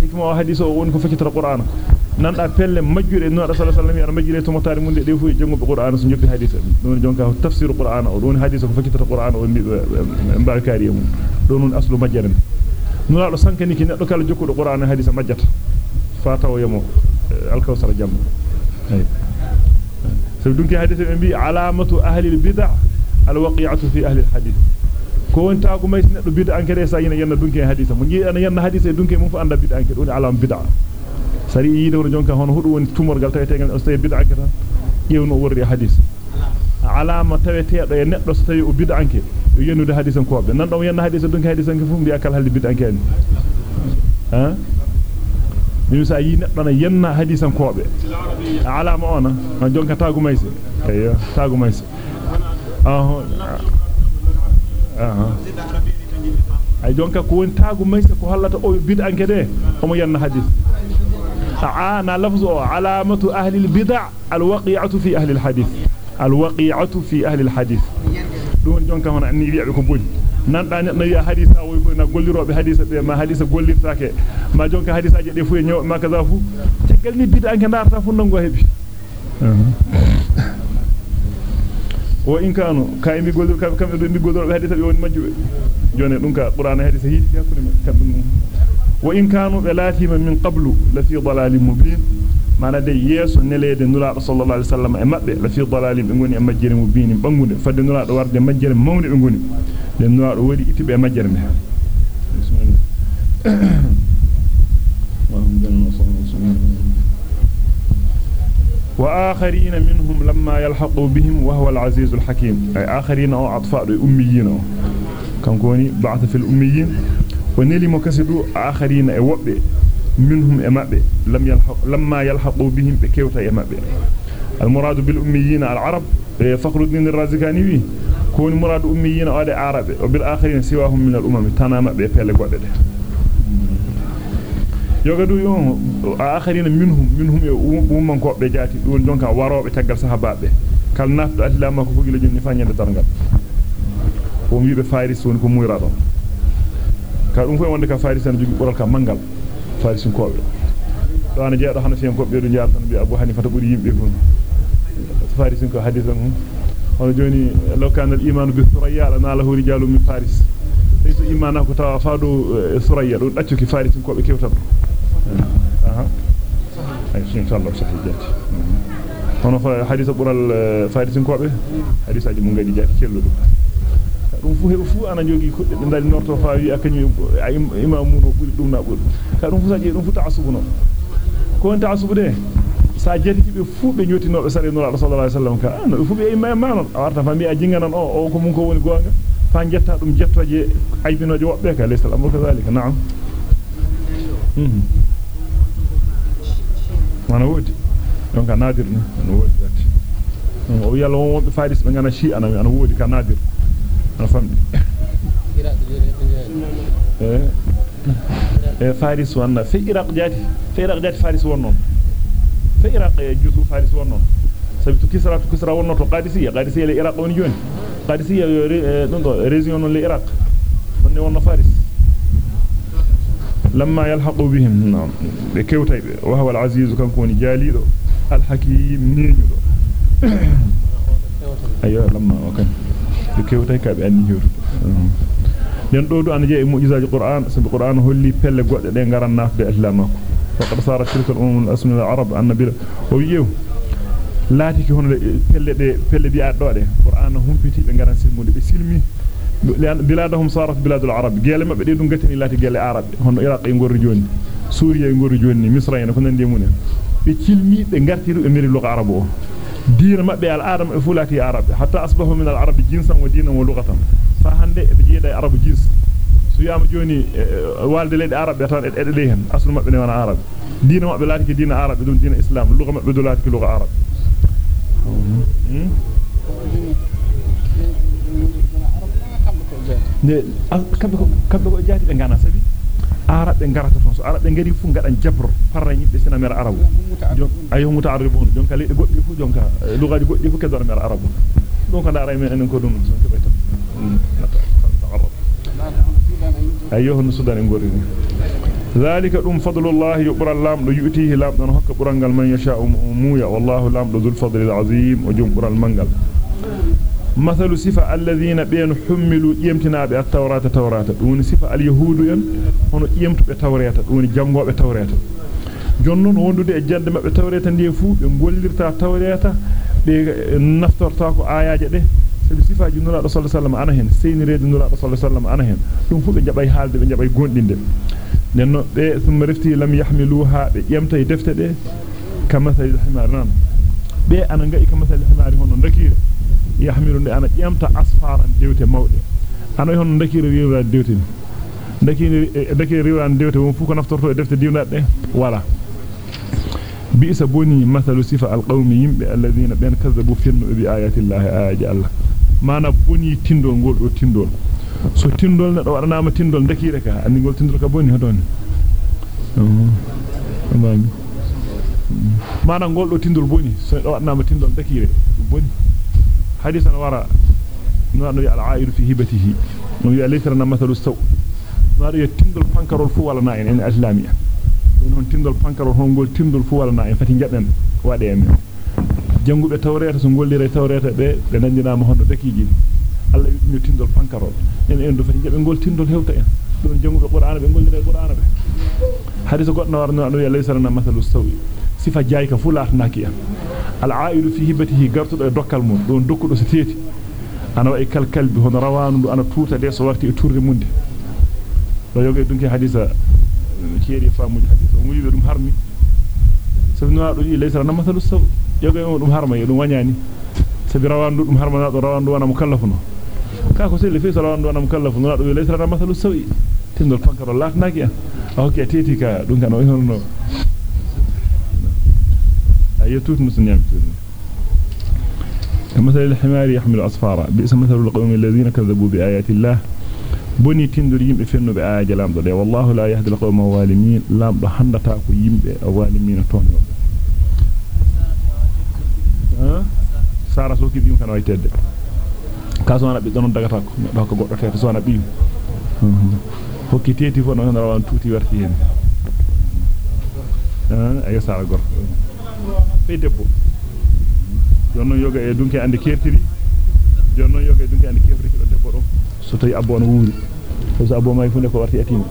hikma o hadisa o won ko fakita qur'an nan da pelle majjure no rasul sallallahu alaihi wasallam majjure to motari mun de fu qur'an so jokki hadisa don jonka tafsir qur'an o don hadisa ko fakita qur'an o mbar kariya mun don aslu majjare no do sankani ki neddo kala jokkudo qur'an hadisa majjata fata o yemo alkawsar jam سيدونك حديث النبي علامة أهل البدع الوقيعة في أهل الحديث. كونتا غوماي سنه بيد انكري سا ينا ينا دونكي حديثا مو ينا ينا حديثا دونكي مو فاندا بيد انكري دون علام بدعة. سري يي دور جونكا هون هودو وني تومور غال تاي تيغال استاي بيد انكري تان يونو وري حديث. علام تاوتي دو ينه دو ستاي بيد انكري ينو دو حديثا كوب نان دو ينا حديثا دونكي حديثا كفو مبي أكل حل بيد انكري ها؟ نيو سا إيه يي نه دو ينا حديثا كوب علام اون جونكا تاغوماي سي ايوا تاغوماي سي ah ay jonka ko won taagu maysa ko hollata o bid'anke de omo yanna hadith aana lafzu alamatu ahli albid'a alwaqi'atu fi ahli alhadith alwaqi'atu fi ahli alhadith don jonka hono anni wi'abe ko boni nan da neddo wi'a hadisa woy ko na gollirobe hadisa be ma hadisa gollirtaake ma jonka hadisaaje de fu e nyaw ma kaza fu tegal ni bid'anke darta fu nango hebi o in kanu kay mi goldo kam kam do mi goldo be hadisa be woni majjube jone dum ka qur'ana hadisa hidi yakkude kam dum wa in kanu be latima min qablu la fi dalalin mubin mana de yeso nelede nula sallallahu alaihi wasallam e mabbe la fi dalalin be ngoni e majjere mubin bangude fadde nula do warde majjere mawde be ngoni de nula do wadi itibe majjere me bismillah وآخرين منهم لما يلحقوا بهم وهو العزيز الحكيم. أي آخرين أو أطفاء الأميين. كان كوني بعث في الأميين. ونيلي مكسدوا آخرين أوبي منهم أمابي لم يلحق لما يلحقوا بهم بكيوتا أمابي المراد بالأميين العرب فخر الدين الرازقاني كون مراد أميين أو عرب وبالآخرين سواهم من الأمم. تنام بيبال قدده yoga du yon akharina minhum minhum e umman ko be jati don jonka warobe tagal sahababe kal nafdo aslama ko fogila jonni fanyande dargal o wiibe faris woni ko muyra don ka dum fo wonde ka faris tan jogi bural ka mangal faris ko be do ana jeedo hana fiyen ko be do jartan bi abu hanifa to buri yimbe fu faris ko hadithan hono joni law kana al iman bi thuraya la lahu rijalun min faris laysa imana ko tawa faado thuraya do daccu ki faris ko be kewtan aha ay inshallah sahih jati hono hadith bural farisin kobe hadith aji mun gadi jati celludo dum fu hebe fu ana jogi kudde be dal norto fa wi akany imam mun o buri dum na buri ka dum fu saji dum fu ta'assubuno ko on ta'assubu de sa jeti be fu be nyotinobe sare nura sallallahu alaihi wasallam ka no fu be imam manon warta fa mi a jinganan o o ko mun ko woni gonga fa jetta dum jettoje aybinoje wobbe ka laysa al-amru kadhalika na'am mhm wana wodi donc nadir ni no wodi datti o yalla won wonbe faris be ngana shi ana ana wodi ka nadir ana famdi eh eh faris wanna fi iraq jati fi iraq jati faris wonnon fi iraq jusu faris wonnon sabi to kisra to kisra wonno to qadisiyya qadisiyya le iraq woni joni qadisiyya don do region le iraq wonne wonno faris لما يلحق بهم. نعم. بكيو طيب وهو العزيز كان كون جاليد الحكيم نيو أيوه لما وكان. بكيو طيب كان نيو لين دودو ان جاي معجزات القرآن. سب القرآن هو لي بل غود دي غران ناف دي اسلامك فقد صارت تلك الأمم الاسم العرب. أن بل هو يو لاتيكي هون بل دي بل دي ادو دي القرآن هم بيتي بي غران سيمودي بي سيلمي biladahum sarat biladul arab gele mabbe de dum gatini lati gele arab hono iraq e ngorri joni suriya e ngorri joni misra en ko nande mun be cilmi be gartiru e meri lugha arabo diina mabbe al adam e fulati arab hatta asbahu min al arab jinsan wa dinan wa lughatan fa hande be jeeda e arab jins su yama joni walde lede arab tan e de hen aslu mabbe ne wana arab diina mabbe lati ke diina arab dum diina islam lugha mabbe do lati ke lugha arab kambe ko kambe ko jaati be ngana sabi arab be garata ton so arab be ngari fu ngadan jabr parra yibbe sina mer arabu ayo mutaarribun jonka leede goddi fu jonka lugaji goddi fu kedor mer arabu donc ndara men enen ko dum so kebe tan ayo no sudan en gori ذلك دم فضل الله يبر اللام دو يؤتيه لام دون حق برانغال من يشاء مويا والله لام ذو الفضل العظيم وجم المنغل مثل صفة الذين بين حملوا يمتنا بالتوراة توراة دون صفة اليهود ين هنو يمت بالتوراة دون جنغو بالتوراة jonnon wondude e jande mabbe tawreta ndi fu be gollirta tawreta be naftorta ko ayaje de sabi sifaaji nura sallallahu alaihi wasallam ana hen seynirede nura sallallahu alaihi wasallam ana hen dum fu be jabay haalde be jabay gondinde nenno be thumma rifti lam yahmiluha be yemta e defte de kama sayil himar nan be ana ngai kama sayil himar hono ndakire yemta asfaran dewte mawde ana hono ndakire wiira dewte ndakire ndakire riwan dewte won fu ko naftorto e defte diwnade wala بئس بني مثل صفة القوم يمبي الذين بين كذبوا فينو بآيات الله آيات الله mana boni tindol gol do tindol so tindol ne do wadanama tindol dakire ka andi gol tindol ka boni amami mana gol do tindol boni so do wadanama tindol dakire boni حديثا وراء نوعنا العائر في هبته. نوعي ليترنا مثل السوء. نوعي تندل فانكر الفو على ناين عن أسلامية. نوعي تندل فانكر الهنقول تندل فو على ناين فاتن جدن وعد يمين جنقو بتوريات سنقول لي تورياتا بي لنجنا مهنو بكيجين alla yidni tindol pankarol en en do fati jabe gol tindol hewta en don jangugo qur'ana be gol ni qur'ana be hadisa goddo warno no yalla sallallahu alaihi sifa jayka fulatnaki en al-a'idu fi hibatihi gartudo e dokkal mun don dokkudo so teti ana wa kal kalbi hono rawanu ana tuta de so warti e turde munde do yoge dunki hadisa keeri faamuji hadisa o wiibe dum harmi sabi no do laysa lana mathalu sawi yoga on dum harma dum wanyani sabi rawandu dum harma do rawandu wana mukallafuno ka ko sele fi rawandu wana mukallafuno do laysa ra masalu sawi tindol pankaro latnaki a hokki teti ka dum kan o hono يتوت مسنيم يعني. مثل الحمار يحمل أصفارا. بئس مثل القوم الذين كذبوا بآيات الله. بني تندريم افنوا بآية لامضة والله لا يهدي القوم والمين لامضة حندتاك ويمبع والمين طون أه؟ سارة سوكي بيوم كانوا يتد كاسو أنا بيضانو دقاتاك دقاتاك دقاتاك سوانا بيوم فوكي تيتي فوانا نروان توتي ورتيين أه؟ أيها سارة قر أه؟ Fe debbo jonno yoga e dunke ande kertiri jonno yoga e dunke ande kertiri do debbo do so tawi abbo no wuuri so abbo may funde ko warti etimi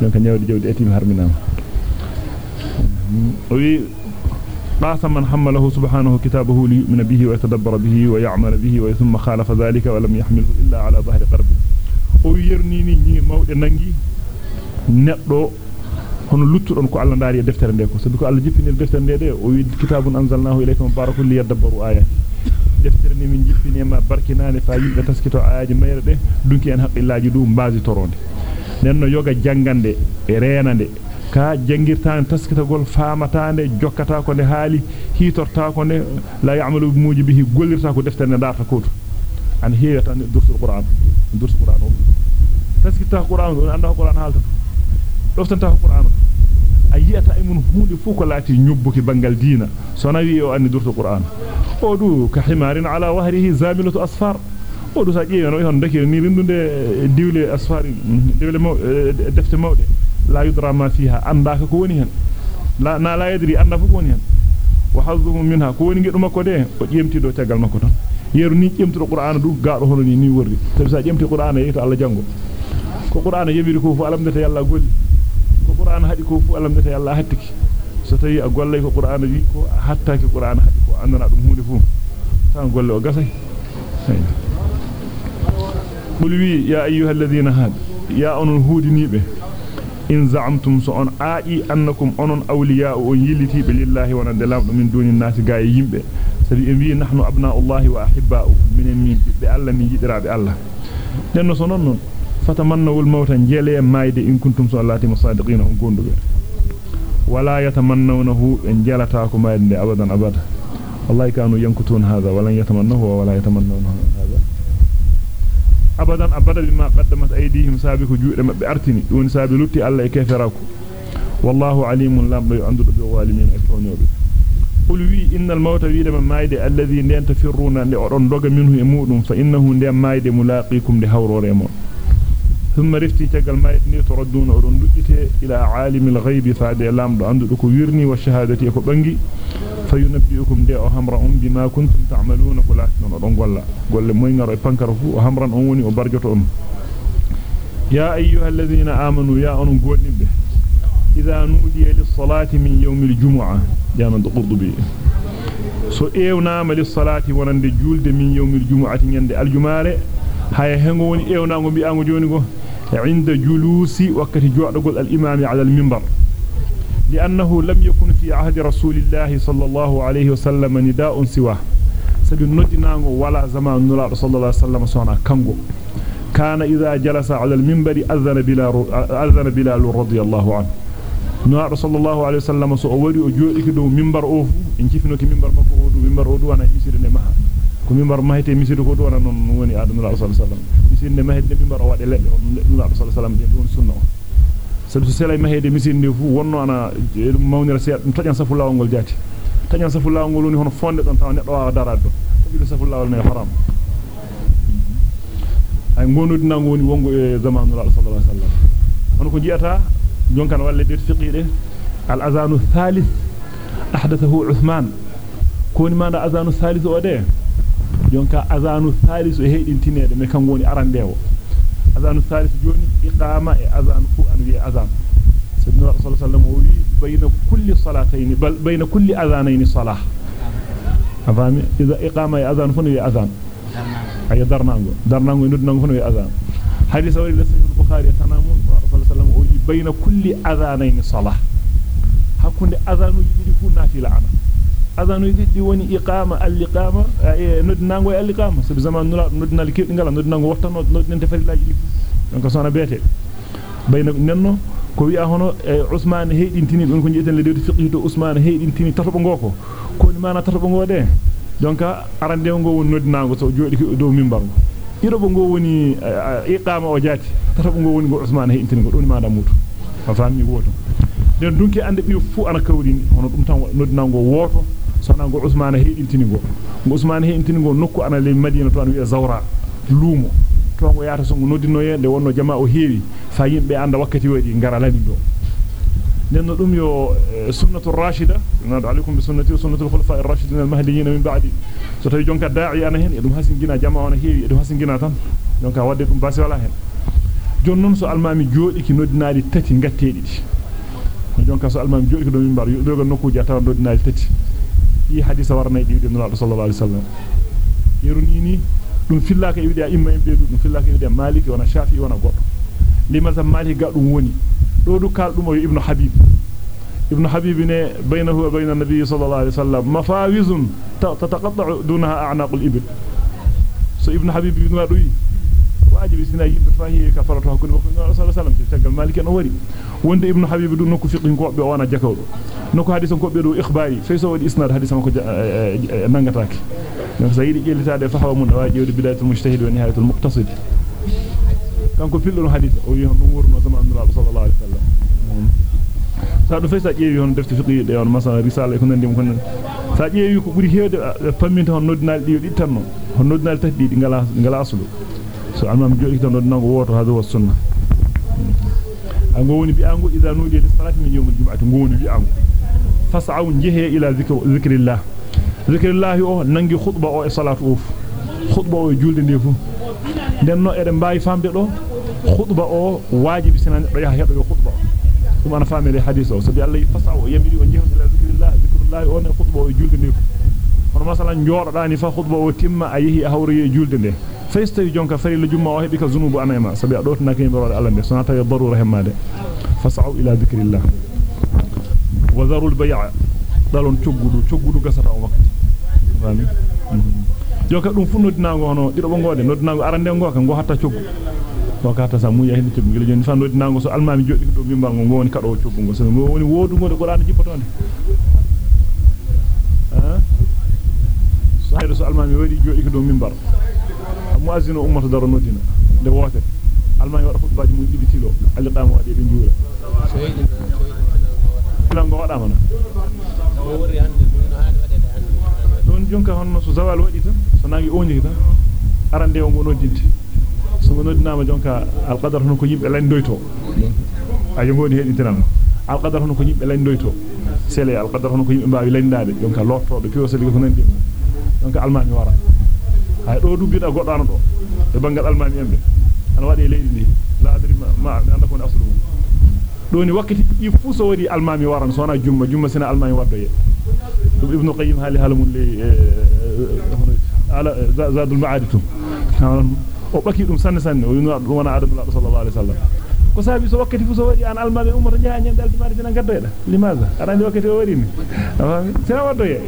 donc nyawdi jawdi etimi harminama o wi بعث من حمله سبحانه كتابه ليؤمن به ويتدبر به ويعمل به ثم خالف ذلك ولم يحمله إلا على ظهر قربه o yernini ni mawde nangi neddo hono luttudon ko Allah ndaari deftere nde ko sabi ko Allah jippinil deftere nde de o wi kitabun anzalnahu ilaykum barakul liyadabbaru ayati deftere ni min jippini ma barkinane fa yimbe taskito ayaji mayre de dunki en haqqillaji du mbazi toronde nenno yoga jangande e reenande ka jangirtaan taskitagol faamatande jokkata ko ne haali hitorta ko ne la ya'malu bi mujibihi gollirta ko deftere ne darta koto an heewata ne dursul qur'an dursul qur'an o taskita qur'an on anda qur'an halta doftanta qur'an ayata imun hunde fu ko laati nyobbuki bangal diina so nawi o anni dursul qur'an o du ka himarin ala wahrihi zamilatu asfar o du sa jeewi no hon dakir ni rindunde diwle asfari diwle maw defte mawde لا يدرى ما فيها أنداك كوني هن لا نا لا يدري أندا فكوني هن وحظه منها كوني غير مكو ده وجيمتي دو تاغال مكو تان yeru ni jemti qur'an du gaado hono ni ni worri tabi sa jemti qur'an yeto alla jango ko qur'an yebiri ko fu alamdata yalla golli ko gollay ko qur'an wi ko hattaki qur'an hadi ko andana dum hunde fu tan golle o gasay qul wi ya ayyuhalladhina had ya onul hudinibe in za'amtum so on aa'i annakum onon awliya'u on yillitibe lillahi wa nadalamdo min duni nasi gaay yimbe sabi en wi nahnu abna'ullahi wa ahibba'u minen min be alla min yidirabe alla denno so non non فتمنوا الموت جل مايد إن كنتم صلاتي مصادقين هم قندوا ولا يتمنونه إن جلتاكم مايد أبدا أبدا. والله كانوا ينكتون هذا ولن يتمنوه ولا يتمنونه هذا. أبدا أبدا بما قدمت أيديهم سابق جوء لما بأرتني. دون سابق لتي ألا كيف راكو. والله عليم لا بي عنده بوالمين أكتوني وبي قل وي إن الموت بي لما مايد الذي نين تفرون لأرون دوغ منه يمودن فإنه نين مايد ملاقيكم لهور ثم رفتي تقل ما يتني تردون أرون إلى عالم الغيب فعدي اللام لعندك ويرني وشهادتي أكبنجي فينبئكم دي أهمرا بما كنتم تعملون. قل أتنون أرون قل قل موين رأي بانكره أهمرا أموني وبرجت أم. يا أيها الذين آمنوا يا أنون قول نبه إذا نودي للصلاة من يوم الجمعة. يا نندقر ضبي سو إيونا مل الصلاة ونند جولد من يوم الجمعة. يند الجمارة هاي هنغوني إيونا بي أمو جونيكو عند جلوس وقت جوعدغول الإمام على المنبر لأنه لم يكن في عهد رسول الله صلى الله عليه وسلم نداء سواه. نودينانغو ولا زمان نلا صلى الله عليه وسلم كانغو. كان إذا جلس على المنبر أذن بلال أذن بلال رضي الله عنه. نلا صلى الله عليه وسلم do minbar o fu en cifinoki minbar makko o do minbar o do wana misirde maha ko minbar mahete misirde ko do wana non woni aduna sallallahu alaihi wasallam misirde mahede minbar o wade ledde on nula sallallahu alaihi wasallam don sunna so selay mahede misirde fu wonno ana mawnira se dum tajan safu lawol gol jati tajan safu lawol gol woni hono fonde don taw neddo wa darade do tabi safu lawol ne haram ay gonudina ngoni wongo e zamanu sallallahu alaihi wasallam on ko jiata jonkan walle det fiqide al azanu thalith ahdathahu uthman koni manda azanu thalith o de jonka azanu thalith e heydintinede me kan woni arandewo azanu thalith joni iqama e azanu fu an wi azan sayyidina rasul sallallahu alaihi wasallam bayna kulli salatayn bal bayna kulli adhanayn salah afami idha iqama e azan fu wi azan ay darnango darnango nudnango fu wi azan hadith wari sahih al-bukhari tanamun rasul sallallahu alaihi wasallam bayna kulli adhanayn salah hakkunde azanuji didi fu nafila ana didi woni iqama al-iqama nodnango e al-iqama sabi zaman nula nodnal kebdingal nodnango wattano nodnente farilaji didi donc sona bete bayna nenno ko wi'a hono Usman heydintini don ko jeten le de fiqhi to Usman heydintini tatobo ngoko ko ni mana tatobo ngode donc arande ngo woni nodnango so jodi do mimbar ngo irobo ngo woni iqama o jati tatobo ngo woni go Usman heydintini go don mada mutu fa fami woto den dunki ande bi fu ana kawrini hono dum tan nodnango woto sona go Usman heydintini go go Usman heydintini go nokku ana le Madina to an wi'a Zawra luumo to ngo yaata so noddino yende wonno jama o heewi fa yimbe anda wakkati wadi ngara lani do nenno dum yo sunnatu rashida nadu alaykum bi sunnati wa sunnati al-khulafa ar-rashidin al-mahdiyyin min ba'di so tawi jonka da'i ana hen e dum hasingina jama on heewi e dum hasingina tan jonka wadde dum basi wala hen jonnon so almami jodiki noddinaadi tati ngattedi di jonka so almami jodiki do minbar yoga nokkuji taw noddinaadi tati hadisa warna di nadu sallallahu alaihi wasallam yerunini dum fillaka e wiida imma en beedu dum fillaka e wiida maliki wana shafi wana goddo limaza maliki ga dum woni do du kal dum o ibnu habib ibnu habib ne baynahu wa bayna nabiy sallallahu alaihi wasallam mafawizun tataqatta'u dunaha a'naqul ibil so ibnu habib ibnu wadoyi wajibi sina yimbe fahi ka faratu hakkunde makko sallallahu alaihi wasallam tagal maliki no wari wonde ibnu habib du nokku fiqhin ko be wana jakawdo nokku hadisan ko be do ikhbari fay so wadi isnad hadisan ko nangataake donc sayidi jelitaade fahawa mun waa jewde bidayatul mujtahid wa nihayatul muqtasid kanko pillo hadith o wi hon dum wurno zaman nura sallallahu alaihi wasallam sa do fesa jeewi hon defte fiqi de on masala risala ko nandi mo kon sa jeewi ko buri heewde pamminta hon noddinal di di tanno hon noddinal tati di ngala ngala asulu so almam jodi tan noddinango woto hadu was sunna ango woni bi ango idha nudi li salati min yawm al-jum'ati ngoni bi ango fas'au jehe ila zikrillah zikrillahi o nangi khutba o e salatu of khutba o e julde nde fu denno ede mbaawi famde do khutba o wajibi sinan do yaha hedo khutba o dum ana famele hadith o sabi Allah fasa o yamiri o jehu ila zikrillah zikrullahi o ne khutba o e julde nde fu hono masalan joododaani fa khutba o timma ayihi a hawri e julde sabi adot nakay mbaro Allah nde sonata yo darura hemmade fas'u ila zikrillah wa dharul bay'a dalon coggudu coggudu gasata o wakkati fami joka dum fu noddinango hono dido bo ngode noddinango arande ngo ka ngo hatta coggu to ka hatta sa muya hindi coggu gele joni fa noddinango so almami joddi do mimbar ngo ngoni kado coggu ngo so ngo woni wodu ngode qur'an jippotonde ha so haydo so almami wadi joddi do mimbar njura so yidi ngo wada mana wori hande don jonka honno so zawal wadi tan so nangi onyi tan arande o ngono dinti so ngono dinama jonka al qadar hono ko yimbe lan doyto ayo ngoni hedintinan al qadar hono ko yimbe lan doyto sele al qadar hono ko yimbe mbaawi landade jonka lottobe piwo sele ko nandi jonka almami wara ay do dubbida goddo an do e bangal almami embe ana wadi leydi ndi la adri ma ma anda ko aslu doni wakkati i fu so wadi almami waran sona jumma jumma sina almami waddo ye ibn qayyim hali halamun li ala zadul ma'aditum o baki dum sanne sanne o yino dum wana adam sallallahu alaihi wasallam ko sabi so wakkati fu so wadi an almabe ummata jaha nyam daldi mari dina gaddoyda limaza arandi wakkati o wari ni sina waddoye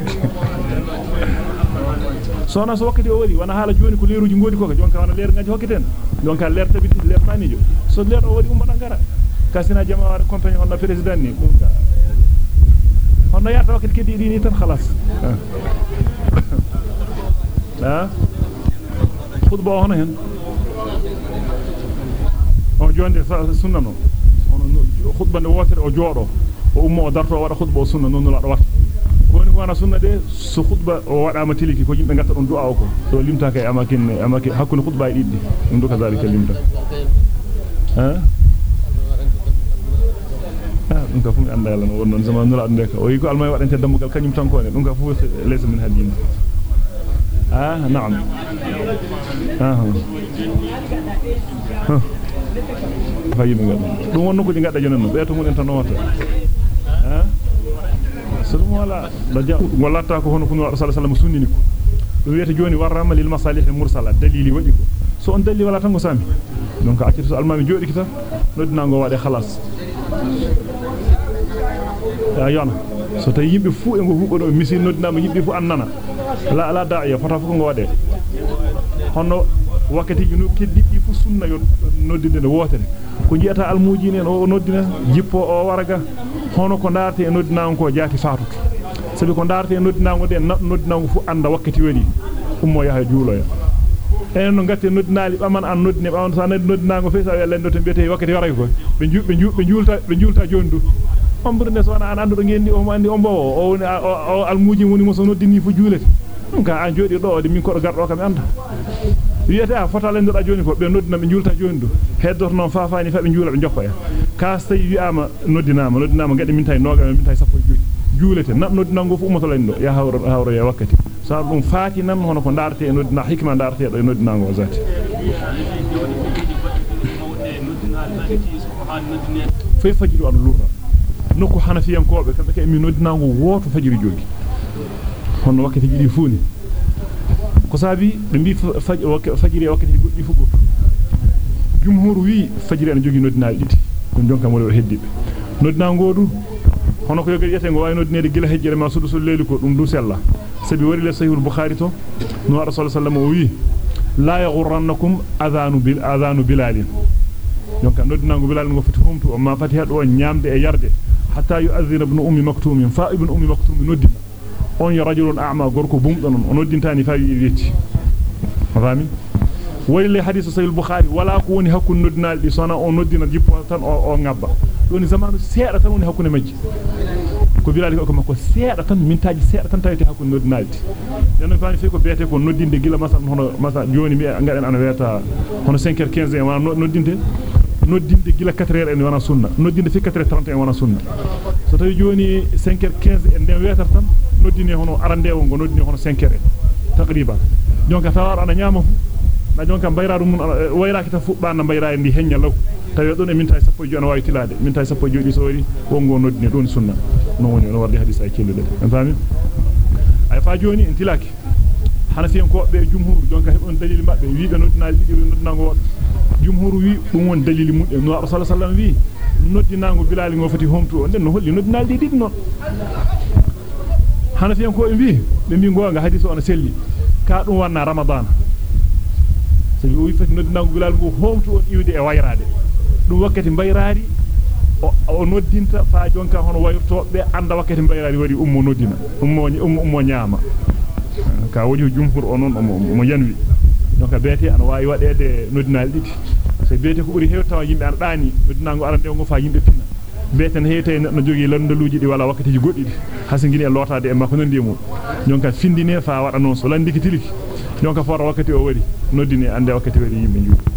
sona so wakkati o wari wana hala joni ko leeruji ngodi ko jonka wana leer ngaji hokkiten jonka leer tabi leer fanijo so leer o wari ummata ngara kasina jama'a compagnie hono president ni dum ka hono yarta wakkati kedi ni tan khalas ha khutba hono hen o jonde sunna non hono khutba ne wotere o joodo o ummo darto wada khutba o sunna non la do wat woni ko wana sunna de so khutba o wada ma tiliki ko yimbe gatta don du'a ko do limta kay amakin amakin hakkunde khutba e diddi dum do kazalika limta ha dum ka fu mi anda yalla no wonnon zaman nula ande ka o yi ko almay wadante dammugal kanyum tan ko ne dum ka fu laysa min hadin ah na'am ah fayimi ngal dum wonno ko di gadda jonon be to mun en tan wata dum wala da ja wallata ko hono ko no rasul sallallahu sunnini ko dum wiyata joni warrama lil masalih mursala dalili wadi ko so on dalili wala tan go sami donc so almami jodi kita noddina go wade khalas ya yona so tay yimbe fu e go hubo do misil noddinama yimbe fu annana la la da'iya fata fu go wade hono wakati junu keddi fu sunna yo noddinde ne wotere ko jiata almujine o noddina jippo o waraga hono ko ndarte e noddinaango ko jaati faatuto sabi ko ndarte e noddinaango de noddinaango fu anda wakati weli ummo yaha juuloya en no gatte noddinaali baman an noddine baman sa noddinaango fe sa yellendo to biete wakati waraga ko be jubbe jubbe julta be julta jondu ombrune so wana an andu do ngendi o mo andi o mbowo o almuji woni mo so noddini fu juulete dum ka an jodi do de min ko do gardo kam anda wiyete a fota lendoda joni ko be noddina be julta joni do heddoto non faafaani fa be juula be jokkoya kas tay wi'ama noddinama noddinama gade min tay noga min tay sappo joyi juulete nad noddinango fu ummoto lendo ya hawro hawro ya wakkati sa dum faati nan hono ko ndarte e noddina hikma ndarte do noddinango zati fay fajiru an lura nokku hanafiyankobe kambe kay mi noddinango woto fajiru jogi hono wakkati jidi fuuni ko sabi be mbi fajiri wakkati goddi fu go jumhur wi fajiri en jogi noddinaal didi ko jonka mo do heddibe noddina ngodu hono ko yoga yete ngo way noddinede gila hejjere ma sudu sul leeli ko dum du sella sabi wari le sahih bukhari to no rasul sallallahu alaihi wasallam la yaghurrannakum adhanu bil adhanu bilal jonka noddina ngo bilal ngo fati humtu o ma fati hado nyamde e yarde hatta yu'adhdhina ibn ummi maktum fa ibn ummi maktum noddina on ya rajulun a'ma gorko bumdo non on noddintani fa wi wetti fami wari le hadith sahih bukhari wala ko woni hakkun noddinal di sona on noddina jippo tan o o ngabba doni zamanu seeda tan woni hakkune majji ko bilal ko makko seeda tan mintaji seeda tan tawete hakkun noddinaldi den fani fe ko beete ko noddinde gila masal hono masal joni mi ngaden ana weta hono 5h15 wana noddinde noddinde gila 4h en wana sunna noddinde fi 4h30 en wana sunna so tawi joni 5h15 en den wetar tan noddine hono arandewo ngo noddine hono 5h taqriban jonka tawar ana nyama na jonka bayraadu mun wayraaki ta fubbana bayraade ndi henya law tawi don e min tay sappo jona wawi tilade min tay sappo jodi so wari wongo noddine don sunna non woni no wardi hadisa kellude en fami ay fa joni en tilaki hanafiyen ko be jumhur jonka hebon dalil mabbe wi be noddinaali didi noddinango jumhur wi dum won dalil mudde no rasul sallallahu alaihi wasallam wi noddinango bilali ngo fati homtu on den no holli noddinaali didi non hanafiyen ko en wi be mbi gonga hadisi on selli ka dum wanna ramadan sabi o wi fati noddinango bilal ngo homtu on iwde e wayrade dum wakkati bayrari o noddinta fa jonka hono wayrtobe anda wakkati bayrari wari ummo noddina ummo ummo ummo nyaama ka woni jumhur onon mo yanwi donc beete ana wawi wadede noddinal didi so beete ko buri hewtawa yimbe ana dani noddinango arande ngo fa yimbe pinna beete na heete no jogi landaluji di wala wakkati goddi di hasingini e lotade e makko nandi mum donc findine fa wada non so landiki tiliki donc fa wakkati o wari noddine ande wakkati wari yimbe juubi